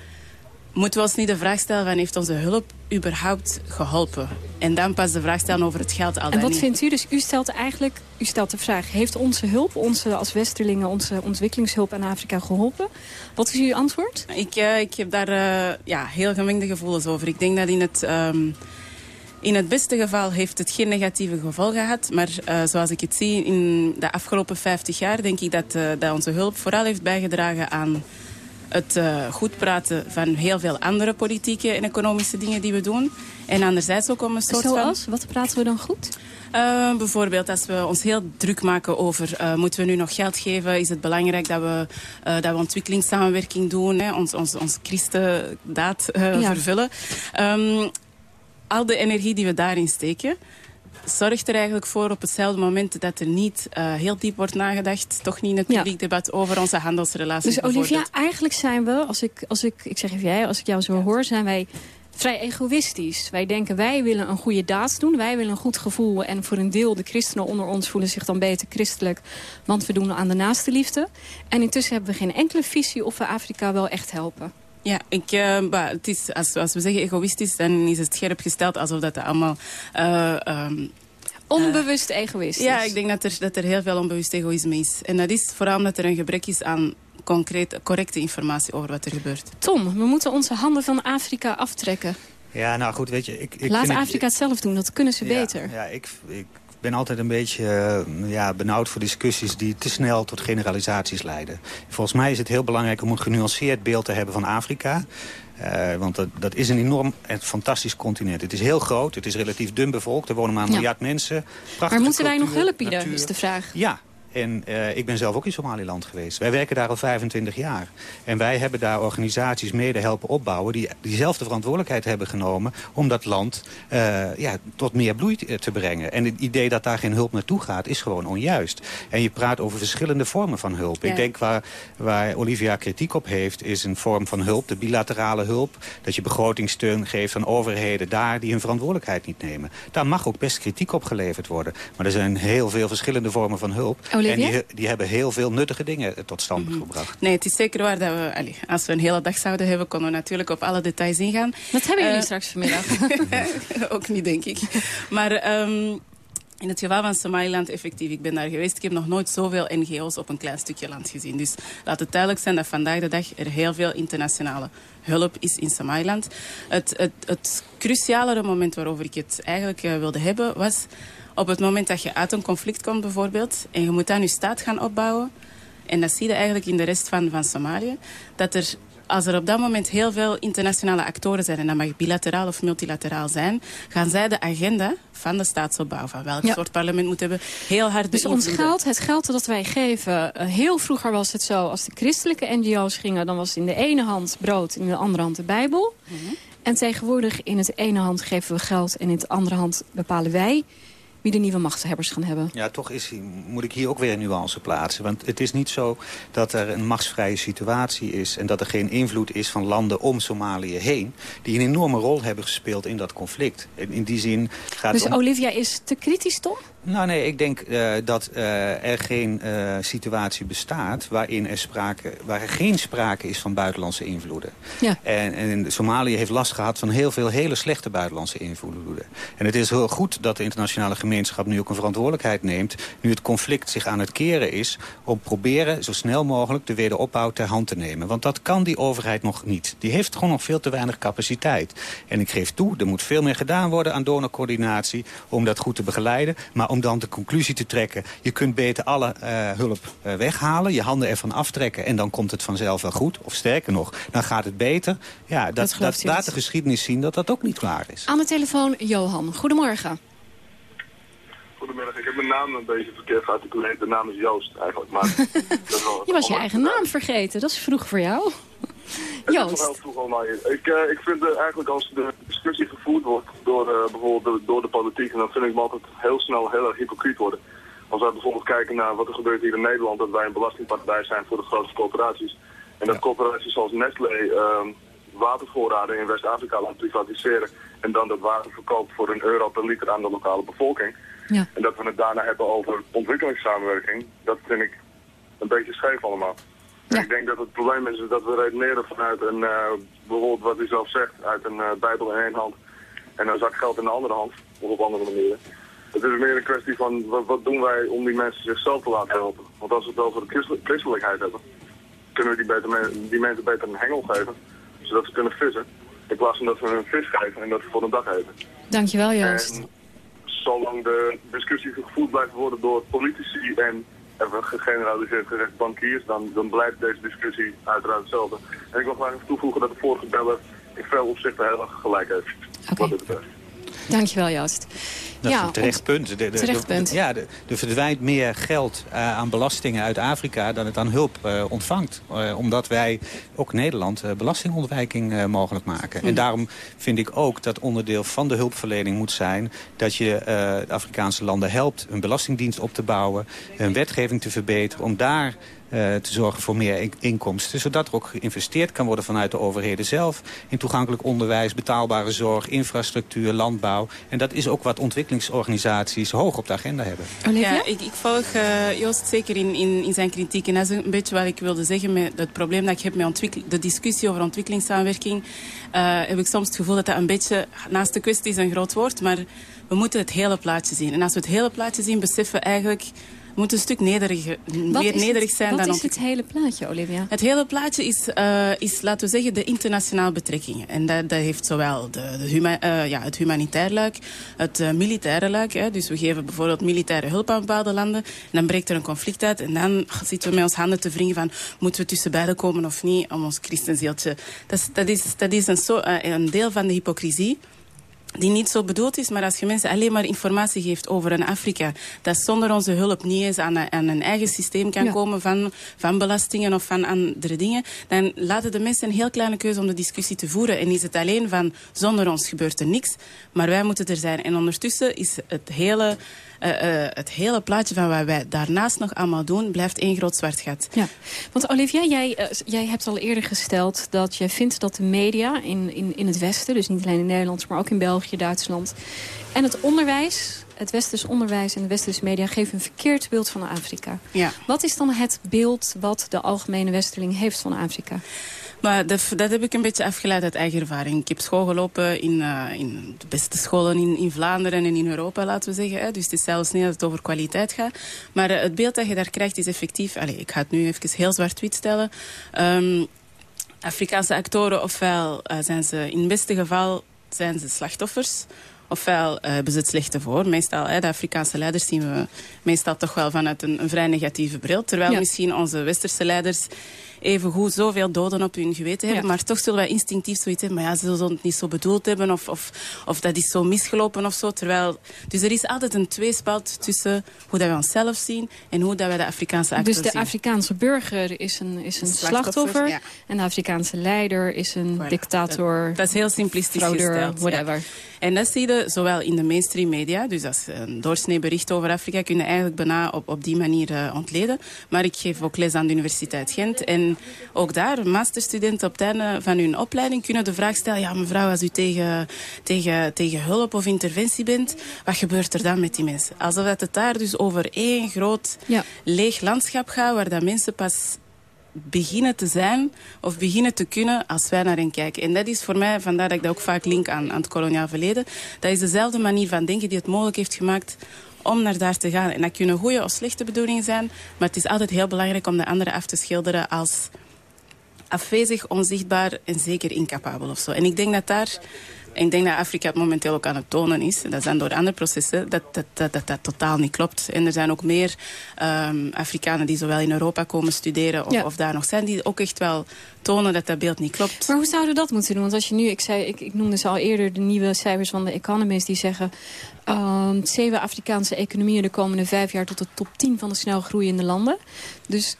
moeten we ons niet de vraag stellen van heeft onze hulp überhaupt geholpen? En dan pas de vraag stellen over het geld al En wat vindt u? Dus u stelt eigenlijk, u stelt de vraag, heeft onze hulp, onze als Westerlingen, onze ontwikkelingshulp aan Afrika geholpen? Wat is uw antwoord? Ik, uh, ik heb daar uh, ja, heel gemengde gevoelens over. Ik denk dat in het... Um, in het beste geval heeft het geen negatieve gevolgen gehad. Maar uh, zoals ik het zie in de afgelopen 50 jaar... denk ik dat, dat onze hulp vooral heeft bijgedragen aan het uh, goed praten van heel veel andere politieke en economische dingen die we doen. En anderzijds ook om een soort Zoals? van... Wat praten we dan goed? Uh, bijvoorbeeld als we ons heel druk maken over... Uh, moeten we nu nog geld geven? Is het belangrijk dat we, uh, dat we ontwikkelingssamenwerking doen? Hè? Ons, ons, ons christendaad ja. vervullen. Um, al de energie die we daarin steken zorgt er eigenlijk voor op hetzelfde moment dat er niet uh, heel diep wordt nagedacht, toch niet in het publiek ja. debat over onze handelsrelaties. Dus Olivia, eigenlijk zijn we, als ik, als ik, ik zeg even jij, als ik jou zo hoor, zijn wij vrij egoïstisch. Wij denken, wij willen een goede daad doen. Wij willen een goed gevoel. En voor een deel, de christenen onder ons voelen zich dan beter christelijk. Want we doen aan de naaste liefde. En intussen hebben we geen enkele visie of we Afrika wel echt helpen. Ja, ik, uh, bah, het is, als, als we zeggen egoïstisch, dan is het scherp gesteld alsof dat allemaal... Uh, um, Onbewust uh, egoïstisch. Ja, ik denk dat er, dat er heel veel onbewust egoïsme is. En dat is vooral omdat er een gebrek is aan concreet, correcte informatie over wat er gebeurt. Tom, we moeten onze handen van Afrika aftrekken. Ja, nou goed, weet je... Ik, ik Laat Afrika het zelf doen, dat kunnen ze ja, beter. Ja, ik, ik ben altijd een beetje uh, ja, benauwd voor discussies die te snel tot generalisaties leiden. Volgens mij is het heel belangrijk om een genuanceerd beeld te hebben van Afrika. Uh, want dat, dat, is een enorm en fantastisch continent. Het is heel groot, het is relatief dun bevolkt. Er wonen maar een ja. miljard mensen. maar moeten wij nog hulp bieden, is de vraag. Ja, en uh, ik ben zelf ook in Somaliland geweest. Wij werken daar al 25 jaar. En wij hebben daar organisaties mede helpen opbouwen... die diezelfde verantwoordelijkheid hebben genomen... om dat land uh, ja, tot meer bloei te brengen. En het idee dat daar geen hulp naartoe gaat, is gewoon onjuist. En je praat over verschillende vormen van hulp. Ja. Ik denk waar, waar Olivia kritiek op heeft... is een vorm van hulp, de bilaterale hulp. Dat je begrotingssteun geeft aan overheden daar... die hun verantwoordelijkheid niet nemen. Daar mag ook best kritiek op geleverd worden. Maar er zijn heel veel verschillende vormen van hulp... En die, die, hebben heel veel nuttige dingen tot stand mm -hmm. gebracht. Nee, het is zeker waar dat we, allee, als we een hele dag zouden hebben, konden we natuurlijk op alle details ingaan. Dat hebben jullie uh, straks vanmiddag. ook niet, denk ik. Maar um, in het geval van Somaliland, effectief, ik ben daar geweest. Ik heb nog nooit zoveel NGO's op een klein stukje land gezien. Dus laat het duidelijk zijn dat vandaag de dag er heel veel internationale hulp is in Somaliland. Het, het, het crucialere moment waarover ik het eigenlijk uh, wilde hebben, was op het moment dat je uit een conflict komt bijvoorbeeld... en je moet dan je staat gaan opbouwen... en dat zie je eigenlijk in de rest van, van Somalië... dat er, als er op dat moment heel veel internationale actoren zijn... en dat mag bilateraal of multilateraal zijn... gaan zij de agenda van de staatsopbouw... van welk ja. soort parlement moet hebben, heel hard Dus ons geld, het geld dat wij geven... Uh, heel vroeger was het zo, als de christelijke NGO's gingen... dan was het in de ene hand brood in de andere hand de Bijbel... Mm -hmm. En tegenwoordig in het ene hand geven we geld... en in de andere hand bepalen wij wie de nieuwe machthebbers gaan hebben. Ja, toch is, moet ik hier ook weer een nuance plaatsen. Want het is niet zo dat er een machtsvrije situatie is... en dat er geen invloed is van landen om Somalië heen... die een enorme rol hebben gespeeld in dat conflict. En in die zin gaat dus om... Olivia is te kritisch, toch? Nou nee, ik denk uh, dat uh, er geen uh, situatie bestaat waarin er, sprake, waar er geen sprake is van buitenlandse invloeden. Ja. En, en Somalië heeft last gehad van heel veel hele slechte buitenlandse invloeden. En het is heel goed dat de internationale gemeenschap nu ook een verantwoordelijkheid neemt... nu het conflict zich aan het keren is... om proberen zo snel mogelijk de wederopbouw ter hand te nemen. Want dat kan die overheid nog niet. Die heeft gewoon nog veel te weinig capaciteit. En ik geef toe, er moet veel meer gedaan worden aan donorcoördinatie... om dat goed te begeleiden. Maar om dan de conclusie te trekken... je kunt beter alle uh, hulp uh, weghalen, je handen ervan aftrekken... en dan komt het vanzelf wel goed. Of sterker nog, dan gaat het beter. Ja, dat, dat, dat laat de geschiedenis zien dat dat ook niet waar is. Aan de telefoon Johan. Goedemorgen. Goedemiddag, ik heb mijn naam een beetje verkeerd gearticuleerd. De naam is Joost eigenlijk. Maar dat is wel je was je eigen naam vergeten, dat is vroeg voor jou. Joost. Dat is heel vroeg al ik, uh, ik vind uh, eigenlijk als de discussie gevoerd wordt door uh, bijvoorbeeld de, door de politiek, dan vind ik me altijd heel snel heel erg hypocriet worden. Als wij bijvoorbeeld kijken naar wat er gebeurt hier in Nederland, dat wij een belastingpartij zijn voor de grootste corporaties. En dat ja. corporaties zoals Nestlé uh, watervoorraden in West-Afrika laten privatiseren en dan dat water verkoopt voor een euro per liter aan de lokale bevolking. Ja. En dat we het daarna hebben over ontwikkelingssamenwerking, dat vind ik een beetje scheef allemaal. Ik denk dat het probleem is dat we redeneren vanuit een, uh, bijvoorbeeld wat u zelf zegt, uit een uh, bijbel in één hand en een zak geld in de andere hand, of op andere manieren. Het is meer een kwestie van wat, wat, doen wij om die mensen zichzelf te laten helpen. Want als we het over de christelijkheid hebben, kunnen we die, beter, die mensen beter een hengel geven, zodat ze kunnen vissen. In plaats van dat we een vis geven en dat ze voor een dag eten. Dankjewel Joost. En zolang de discussie gevoerd blijft worden door politici en even gegeneraliseerd gezegd bankiers, dan, dan blijft deze discussie uiteraard hetzelfde. En ik wil graag even toevoegen dat de vorige beller in veel opzichten heel erg gelijk heeft. Okay. Wat dit betreft. Dankjewel Joost. Dat ja, is een terecht punt. De, de, terecht punt. ja, er verdwijnt meer geld uh, aan belastingen uit Afrika dan het aan hulp uh, ontvangt. Uh, omdat wij, ook Nederland, belastingontwijking mogelijk maken. Mm. En daarom vind ik ook dat onderdeel van de hulpverlening moet zijn... dat je de Afrikaanse landen helpt een belastingdienst op te bouwen... een wetgeving te verbeteren, om daar te zorgen voor meer inkomsten. Zodat er ook geïnvesteerd kan worden vanuit de overheden zelf... in toegankelijk onderwijs, betaalbare zorg, infrastructuur, landbouw. En dat is ook wat ontwikkelingsorganisaties hoog op de agenda hebben. Ja, ik, ik volg uh, Joost zeker in, in, in, zijn kritiek. En dat is een beetje wat ik wilde zeggen met het probleem dat ik heb met de discussie over ontwikkelingssamenwerking. Uh, heb ik soms het gevoel dat dat een beetje, naast de kwestie is een groot woord, maar we moeten het hele plaatje zien. En als we het hele plaatje zien, beseffen we eigenlijk moet een stuk nederiger, meer nederig zijn dan... Wat is het hele plaatje, Olivia? Het hele plaatje is, uh, is laten we zeggen, de internationale betrekkingen. En dat, dat heeft zowel de, de huma, uh, ja, het humanitair luik, het uh, militaire luik. Hè. Dus we geven bijvoorbeeld militaire hulp aan bepaalde landen. En dan breekt er een conflict uit. En dan zitten we met ons handen te wringen van... moeten we tussen beiden komen of niet, om ons christenzieltje... Dat is, dat is, dat is een, so, een deel van de hypocrisie die niet zo bedoeld is, maar als je mensen alleen maar informatie geeft over een Afrika, dat zonder onze hulp niet eens aan, aan een eigen systeem kan komen van, van belastingen of van andere dingen, dan laten de mensen een heel kleine keuze om de discussie te voeren. En is het alleen van, zonder ons gebeurt er niks, maar wij moeten er zijn. En ondertussen is het hele uh, uh, het hele plaatje van wat wij daarnaast nog allemaal doen... blijft één groot zwart gat. Ja, want Olivia, jij, uh, jij hebt al eerder gesteld dat je vindt dat de media in, in, in het Westen... dus niet alleen in Nederland, maar ook in België, Duitsland... en het onderwijs, het westers onderwijs en de westerse media... geven een verkeerd beeld van Afrika. Ja. Wat is dan het beeld wat de algemene westerling heeft van Afrika? Maar dat, dat, heb ik een beetje afgeleid uit eigen ervaring. Ik heb school gelopen in, uh, in de beste scholen in, in, Vlaanderen en in Europa, laten we zeggen. Hè. Dus het is zelfs niet dat het over kwaliteit gaat. Maar uh, het beeld dat je daar krijgt is effectief... Allez, ik ga het nu even heel zwart-wit stellen. Um, Afrikaanse actoren, ofwel uh, zijn ze in het beste geval zijn ze slachtoffers ofwel uh, hebben ze het slechte voor. Meestal, hè, de Afrikaanse leiders zien we meestal toch wel vanuit een, een vrij negatieve bril. Terwijl ja. misschien onze westerse leiders even goed zoveel doden op hun geweten hebben. Ja. Maar toch zullen wij instinctief zoiets hebben. Maar ja, ze zullen het niet zo bedoeld hebben. Of, of, of dat is zo misgelopen of zo. Terwijl, dus er is altijd een tweespalt tussen hoe dat wij onszelf zien en hoe dat wij de Afrikaanse acteurs Dus de Afrikaanse burger is een, is een, een slachtoffer. slachtoffer ja. En de Afrikaanse leider is een voilà. dictator. Dat, dat, is heel simplistisch fraudeur, gesteld. Whatever. Ja. En dat zie je zowel in de mainstream media, dus als een doorsnee bericht over Afrika kun je eigenlijk bijna op, op die manier uh, ontleden. Maar ik geef ook les aan de Universiteit Gent. En ook daar, masterstudenten op het einde van hun opleiding kunnen de vraag stellen, ja mevrouw, als u tegen, tegen, tegen hulp of interventie bent, wat gebeurt er dan met die mensen? Alsof het daar dus over één groot ja. leeg landschap gaat, waar dat mensen pas beginnen te zijn of beginnen te kunnen als wij naar hen kijken. En dat is voor mij, vandaar dat ik dat ook vaak link aan, aan het koloniaal verleden, dat is dezelfde manier van denken die het mogelijk heeft gemaakt om naar daar te gaan. En dat kunnen goede of slechte bedoelingen zijn, maar het is altijd heel belangrijk om de anderen af te schilderen als afwezig, onzichtbaar en zeker incapabel of zo. En ik denk dat daar ik denk dat Afrika het momenteel ook aan het tonen is. Dat is dan door andere processen dat dat, dat, dat, dat totaal niet klopt. En er zijn ook meer um, Afrikanen die zowel in Europa komen studeren of, ja. of, daar nog zijn, die ook echt wel tonen dat dat beeld niet klopt. Maar hoe zouden we dat moeten doen? Want als je nu, ik, zei, ik, ik noemde ze al eerder de nieuwe cijfers van de Economist, die zeggen um, zeven Afrikaanse economieën de komende vijf jaar tot de top 10 van de snel groeiende landen. Dus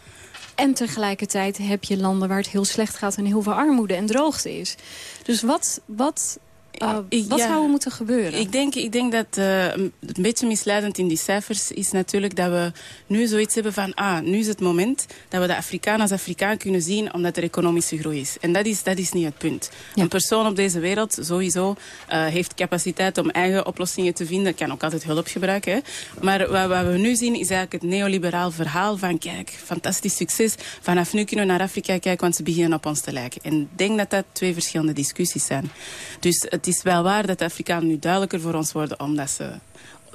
en tegelijkertijd heb je landen waar het heel slecht gaat en heel veel armoede en droogte is. Dus wat, wat Uh, wat zou er moeten gebeuren? Ik denk, ik denk dat uh, een beetje misleidend in die cijfers is natuurlijk dat we nu zoiets hebben van... ah, nu is het moment dat we de Afrikaan als Afrikaan kunnen zien omdat er economische groei is. En dat is, dat is niet het punt. Ja. Een persoon op deze wereld sowieso uh, heeft capaciteit om eigen oplossingen te vinden. Kan ook altijd hulp gebruiken. Hè. Maar wat, wat, we nu zien is eigenlijk het neoliberaal verhaal van... kijk, fantastisch succes. Vanaf nu kunnen we naar Afrika kijken, want ze beginnen op ons te lijken. En ik denk dat dat twee verschillende discussies zijn. Dus het is wel waar dat de Afrikanen nu duidelijker voor ons worden... omdat ze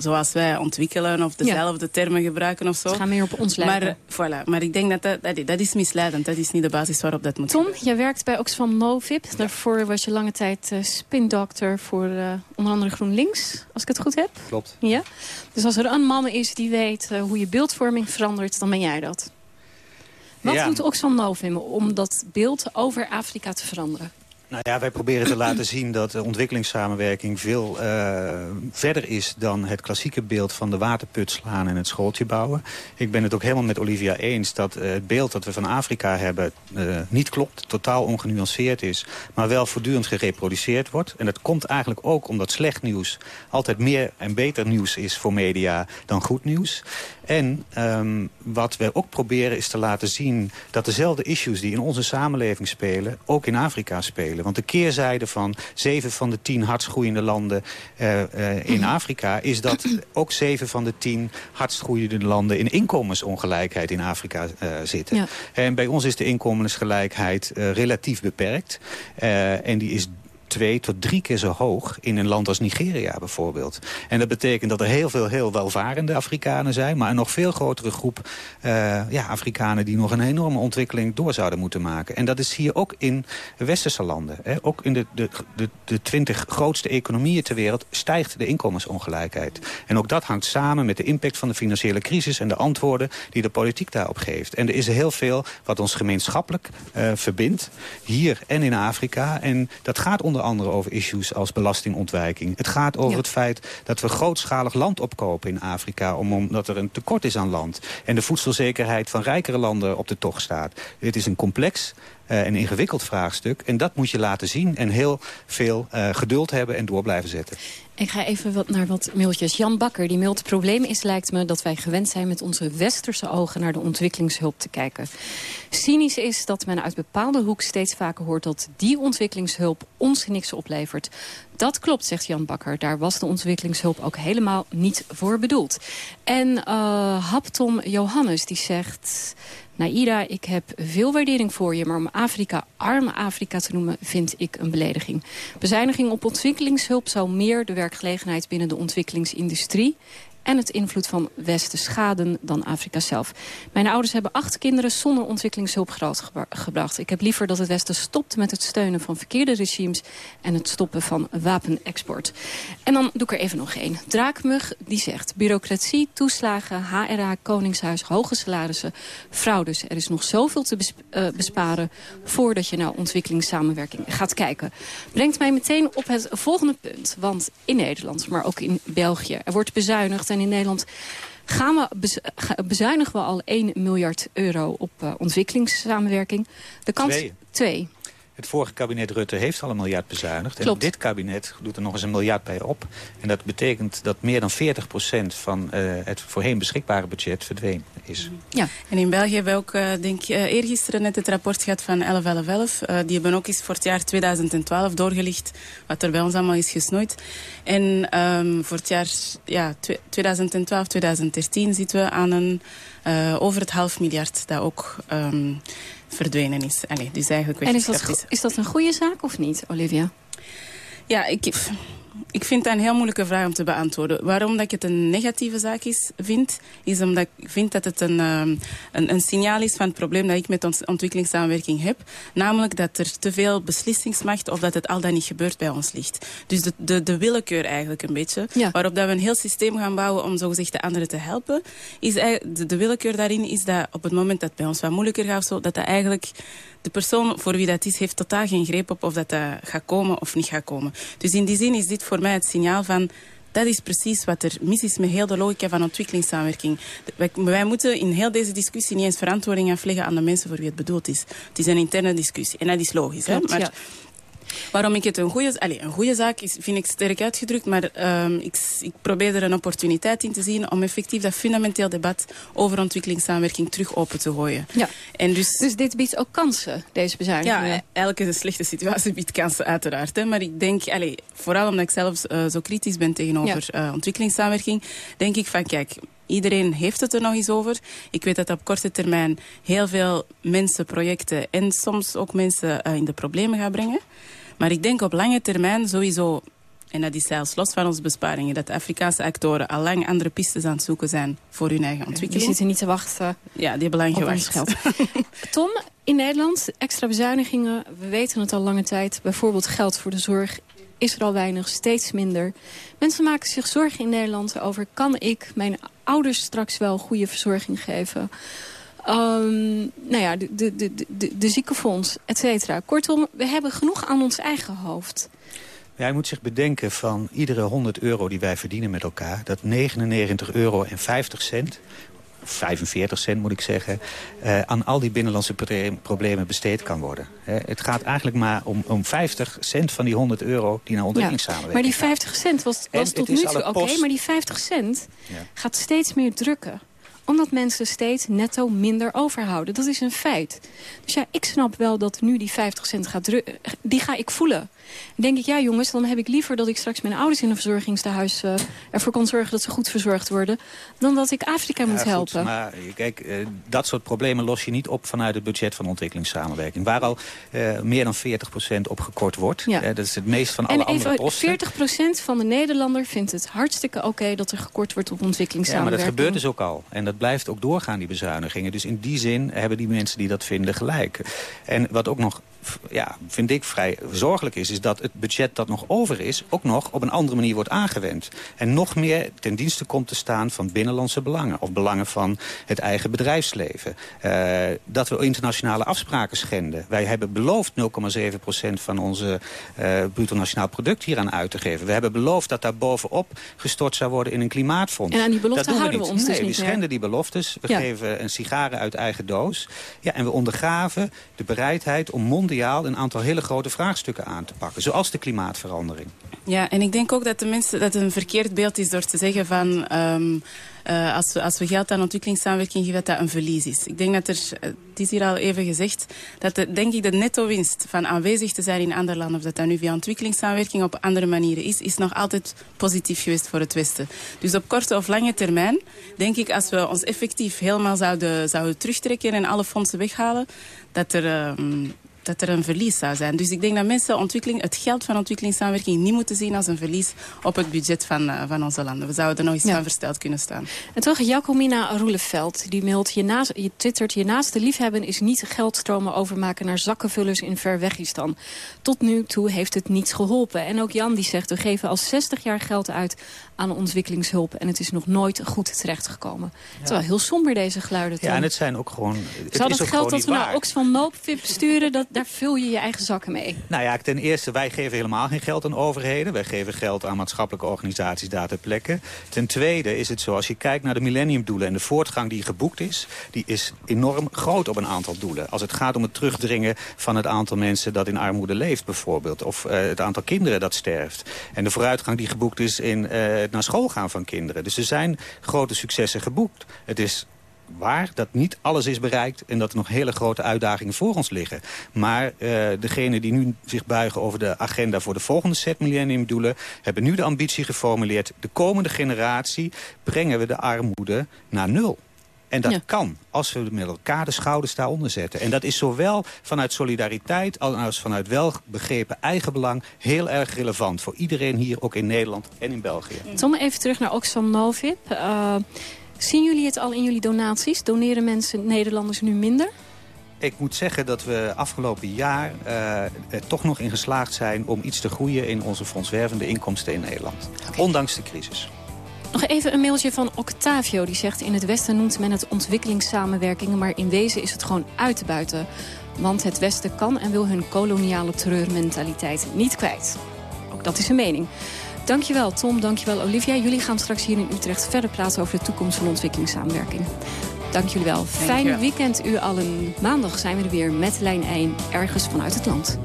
zoals wij ontwikkelen of dezelfde ja. termen gebruiken of zo. Ze gaan meer op ons lijken. Maar, voilà, maar ik denk dat dat, dat, dat is misleidend. Dat is niet de basis waarop dat moet Tom, jij werkt bij Oxfam Novib. Ja. Daarvoor was je lange tijd uh, spindokter voor uh, onder andere GroenLinks, als ik het goed heb. Klopt. Ja? Dus als er een man is die weet uh, hoe je beeldvorming verandert, dan ben jij dat. Wat ja. doet Oxfam Novib om dat beeld over Afrika te veranderen? Nou ja, wij proberen te laten zien dat ontwikkelingssamenwerking veel uh, verder is dan het klassieke beeld van de waterput slaan en het schooltje bouwen. Ik ben het ook helemaal met Olivia eens dat uh, het beeld dat we van Afrika hebben uh, niet klopt, totaal ongenuanceerd is, maar wel voortdurend gereproduceerd wordt. En dat komt eigenlijk ook omdat slecht nieuws altijd meer en beter nieuws is voor media dan goed nieuws. En um, wat we ook proberen is te laten zien dat dezelfde issues die in onze samenleving spelen, ook in Afrika spelen. Want de keerzijde van zeven van de tien hardst groeiende landen uh, uh, in Afrika... is dat ook zeven van de tien hardst groeiende landen... in inkomensongelijkheid in Afrika uh, zitten. Ja. En bij ons is de inkomensgelijkheid relatief beperkt. en die is twee tot drie keer zo hoog in een land als Nigeria bijvoorbeeld. En dat betekent dat er heel veel heel welvarende Afrikanen zijn... maar een nog veel grotere groep uh, ja, Afrikanen... die nog een enorme ontwikkeling door zouden moeten maken. En dat is hier ook in westerse landen. Hè. Ook in de, de, de, de twintig grootste economieën ter wereld... stijgt de inkomensongelijkheid. En ook dat hangt samen met de impact van de financiële crisis... en de antwoorden die de politiek daarop geeft. En er is heel veel wat ons gemeenschappelijk uh, verbindt. Hier en in Afrika. En dat gaat onder onder andere over issues als belastingontwijking. Het gaat over ja. het feit dat we grootschalig land opkopen in Afrika... Om, omdat er een tekort is aan land. En de voedselzekerheid van rijkere landen op de tocht staat. Dit is een complex uh, een ingewikkeld vraagstuk. En dat moet je laten zien en heel veel uh, geduld hebben en door blijven zetten. Ik ga even wat naar wat mailtjes. Jan Bakker, die mailt... Het probleem is, lijkt me, dat wij gewend zijn met onze westerse ogen... naar de ontwikkelingshulp te kijken. Cynisch is dat men uit bepaalde hoek steeds vaker hoort... dat die ontwikkelingshulp ons niks oplevert. Dat klopt, zegt Jan Bakker. Daar was de ontwikkelingshulp ook helemaal niet voor bedoeld. En uh, Haptom Johannes, die zegt... Naira, ik heb veel waardering voor je... maar om Afrika arme Afrika te noemen vind ik een belediging. Bezuiniging op ontwikkelingshulp zou meer de werkgelegenheid... binnen de ontwikkelingsindustrie en het invloed van Westen schaden dan Afrika zelf. Mijn ouders hebben acht kinderen zonder ontwikkelingshulp grootgebracht. Ik heb liever dat het Westen stopt met het steunen van verkeerde regimes... en het stoppen van wapenexport. En dan doe ik er even nog één. Draakmug die zegt bureaucratie, toeslagen, HRA, koningshuis, hoge salarissen, fraudes. Er is nog zoveel te uh, besparen voordat je naar ontwikkelingssamenwerking gaat kijken. Brengt mij meteen op het volgende punt. Want in Nederland, maar ook in België, er wordt bezuinigd en in Nederland gaan we bezuinigen we al 1 miljard euro op uh, ontwikkelingssamenwerking. De kans twee. twee. Het vorige kabinet Rutte heeft al een miljard bezuinigd. Klopt. En dit kabinet doet er nog eens een miljard bij op. En dat betekent dat meer dan 40% van uh, het voorheen beschikbare budget verdwenen is. Ja, en in België hebben we ook, uh, denk uh, eergisteren net het rapport gehad van 1111. Uh, die hebben ook eens voor het jaar 2012 doorgelicht wat er bij ons allemaal is gesnoeid. En um, voor het jaar ja, 2012, 2013 zitten we aan een uh, over het half miljard dat ook... Um, verdwenen is. Allee, dus eigenlijk en is dat, is dat een goede zaak of niet, Olivia? Ja, ik, ik vind dat een heel moeilijke vraag om te beantwoorden. Waarom dat ik het een negatieve zaak is, vind, is omdat ik vind dat het een, um, een, een signaal is van het probleem dat ik met ontwikkelingssamenwerking heb. Namelijk dat er te veel beslissingsmacht of dat het al dan niet gebeurt bij ons ligt. Dus de, de, de willekeur eigenlijk een beetje. Ja. Waarop dat we een heel systeem gaan bouwen om zogezegd de anderen te helpen. Is de, de willekeur daarin is dat op het moment dat het bij ons wat moeilijker gaat, zo, dat dat eigenlijk de persoon voor wie dat is, heeft totaal geen greep op of dat, dat gaat komen of niet gaat komen. Dus in die zin is dit voor mij het signaal van dat is precies wat er mis is met heel de logica van ontwikkelingssamenwerking. Wij, wij, moeten in heel deze discussie niet eens verantwoording afleggen aan de mensen voor wie het bedoeld is. Het is een interne discussie en dat is logisch. Hè? Maar. Waarom ik het een goede, allez, een goede zaak is, vind ik sterk uitgedrukt. Maar ehm, ik, ik probeer er een opportuniteit in te zien om effectief dat fundamenteel debat over ontwikkelingssamenwerking terug open te gooien. Ja. En dus, dus dit biedt ook kansen, deze bezuinigingen? Ja, elke slechte situatie biedt kansen uiteraard. Hè. Maar ik denk, allez, vooral omdat ik zelf uh, zo kritisch ben tegenover ja. uh, ontwikkelingssamenwerking, denk ik van kijk, Iedereen heeft het er nog eens over. Ik weet dat op korte termijn heel veel mensen, projecten en soms ook mensen in de problemen gaan brengen. Maar ik denk op lange termijn sowieso, en dat is zelfs los van onze besparingen, dat de Afrikaanse actoren al lang andere pistes aan het zoeken zijn voor hun eigen ontwikkeling. Die zitten niet te wachten. Ja, die hebben lang gewacht. geld. Tom, in Nederland, extra bezuinigingen, we weten het al lange tijd. Bijvoorbeeld geld voor de zorg is er al weinig, steeds minder. Mensen maken zich zorgen in Nederland over... kan ik mijn ouders straks wel goede verzorging geven? Um, nou ja, de, de, de, de, de ziekenfonds, et cetera. Kortom, we hebben genoeg aan ons eigen hoofd. Ja, je moet zich bedenken van iedere 100 euro die wij verdienen met elkaar... dat 99 euro en 50 cent 45 cent moet ik zeggen, uh, aan al die binnenlandse problemen besteed kan worden. Het gaat eigenlijk maar om, om 50 cent van die 100 euro die naar ontwikkelingssamenwerking ja, Maar die 50 cent was, was tot nu toe oké, okay, maar die 50 cent ja. gaat steeds meer drukken omdat mensen steeds netto minder overhouden. Dat is een feit. Dus ja, ik snap wel dat nu die 50 cent gaat drukken. Die ga ik voelen. Dan denk ik, ja jongens, dan heb ik liever dat ik straks mijn ouders in een verzorgingstehuis uh, ervoor kan zorgen dat ze goed verzorgd worden. Dan dat ik Afrika ja, moet goed, helpen. Maar kijk, uh, dat soort problemen los je niet op vanuit het budget van ontwikkelingssamenwerking. Waar al uh, meer dan 40% op gekort wordt. Ja. dat is het meest van alle en even, andere posten. 40% van de Nederlander vindt het hartstikke oké okay dat er gekort wordt op ontwikkelingssamenwerking. Ja, maar dat gebeurt dus ook al. En dat blijft ook doorgaan, die bezuinigingen. Dus in die zin hebben die mensen die dat vinden gelijk. En wat ook nog, ja, vind ik vrij zorgelijk is... is dat het budget dat nog over is... ook nog op een andere manier wordt aangewend. En nog meer ten dienste komt te staan van binnenlandse belangen... of belangen van het eigen bedrijfsleven. Uh, dat we internationale afspraken schenden. Wij hebben beloofd 0,7% van onze uh, bruto nationaal product hieraan uit te geven. We hebben beloofd dat daar bovenop gestort zou worden in een klimaatfonds. En aan die belofte houden we, we niet. ons nee, dus we schenden die beloftes. We ja. geven een sigaren uit eigen doos. Ja, en we ondergraven de bereidheid om een aantal hele grote vraagstukken aan te pakken. Zoals de klimaatverandering. Ja, en ik denk ook dat de dat een verkeerd beeld is door te zeggen van... Um, uh, als, we, als we geld aan ontwikkelingssamenwerking geven, dat dat een verlies is. Ik denk dat er, het is hier al even gezegd, dat de, denk ik de netto-winst van aanwezig te zijn in andere landen, of dat dat nu via ontwikkelingssamenwerking op andere manieren is, is nog altijd positief geweest voor het Westen. Dus op korte of lange termijn, denk ik, als we ons effectief helemaal zouden, zouden terugtrekken en alle fondsen weghalen, dat er... Um, dat er een verlies zou zijn. Dus ik denk dat mensen ontwikkeling, het geld van ontwikkelingssamenwerking niet moeten zien als een verlies op het budget van, uh, van onze landen. We zouden er nog eens ja. van versteld kunnen staan. En toch, Jacomina Roeleveld, die mailt, je, naast, je twittert, je naaste liefhebben is niet geldstromen overmaken naar zakkenvullers in Verwegistan. Tot nu toe heeft het niets geholpen. En ook Jan die zegt, we geven al 60 jaar geld uit aan ontwikkelingshulp. En het is nog nooit goed terechtgekomen. Ja. Het is wel heel somber deze geluiden. Ja, en het zijn ook gewoon... Het Zou is dat ook geld dat we naar Oxfam Noopvip sturen, dat, daar vul je je eigen zakken mee? Nou ja, ten eerste, wij geven helemaal geen geld aan overheden. Wij geven geld aan maatschappelijke organisaties daar ter plekke. Ten tweede is het zo, als je kijkt naar de millenniumdoelen... en de voortgang die geboekt is, die is enorm groot op een aantal doelen. Als het gaat om het terugdringen van het aantal mensen dat in armoede leeft bijvoorbeeld. Of uh, het aantal kinderen dat sterft. En de vooruitgang die geboekt is in uh, het naar school gaan van kinderen. Dus er zijn grote successen geboekt. Het is waar dat niet alles is bereikt en dat er nog hele grote uitdagingen voor ons liggen. Maar uh, degenen die nu zich buigen over de agenda voor de volgende set millenniumdoelen... hebben nu de ambitie geformuleerd... de komende generatie brengen we de armoede naar nul. En dat ja. kan als we met elkaar de schouders daaronder zetten. En dat is zowel vanuit solidariteit als vanuit welbegrepen eigenbelang... heel erg relevant voor iedereen hier, ook in Nederland en in België. Tom, even terug naar Oxfam Novib. Uh, zien jullie het al in jullie donaties? Doneren mensen, Nederlanders, nu minder? Ik moet zeggen dat we afgelopen jaar uh, er toch nog in geslaagd zijn... om iets te groeien in onze fondswervende inkomsten in Nederland. Okay. Ondanks de crisis. Nog even een mailtje van Octavio. Die zegt in het Westen noemt men het ontwikkelingssamenwerking... maar in wezen is het gewoon uit te buiten. Want het Westen kan en wil hun koloniale terreurmentaliteit niet kwijt. Ook dat is een mening. Dankjewel Tom, dankjewel Olivia. Jullie gaan straks hier in Utrecht verder praten over de toekomst van ontwikkelingssamenwerking. Dank jullie wel. Fijn weekend u allen. Maandag zijn we er weer met Lijn 1 ergens vanuit het land.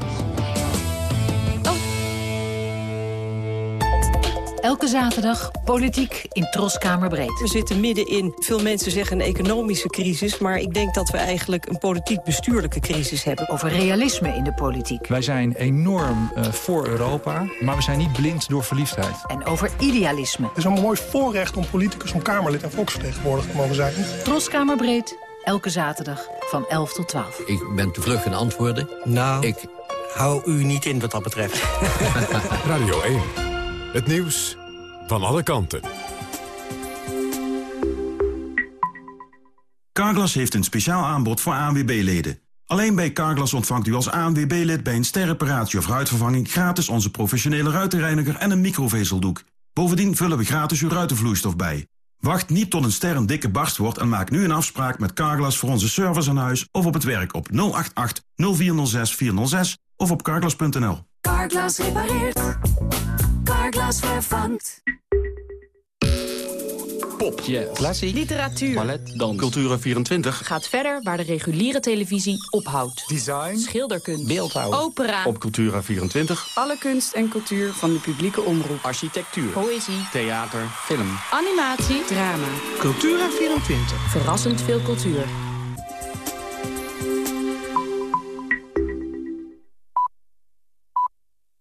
Elke zaterdag politiek in Troskamerbreed. We zitten midden in, veel mensen zeggen een economische crisis... maar ik denk dat we eigenlijk een politiek-bestuurlijke crisis hebben. Over realisme in de politiek. Wij zijn enorm uh, voor Europa, maar we zijn niet blind door verliefdheid. En over idealisme. Het is een mooi voorrecht om politicus, om Kamerlid en volksvertegenwoordiger te mogen zijn. Troskamerbreed, elke zaterdag van 11 tot 12. Ik ben te vlug in antwoorden. Nou, ik hou u niet in wat dat betreft. Radio 1. Het nieuws van alle kanten. Carglass heeft een speciaal aanbod voor ANWB-leden. Alleen bij Carglass ontvangt u als ANWB-lid bij een sterreparatie of ruitvervanging... gratis onze professionele ruitenreiniger en een microvezeldoek. Bovendien vullen we gratis uw ruitenvloeistof bij. Wacht niet tot een ster een dikke barst wordt en maak nu een afspraak met Carglass... voor onze service aan huis of op het werk op 088 0406 406 of op carglass.nl. Carglass repareert. Carglass vervangt. Pop, Klassie, literatuur, ballet, dans, Cultura24 gaat verder waar de reguliere televisie ophoudt. Design, schilderkunst, beeldhouw, opera. Op Cultura24 alle kunst en cultuur van de publieke omroep. Architectuur, poëzie, theater, film, animatie, drama. Cultura24. Verrassend veel cultuur.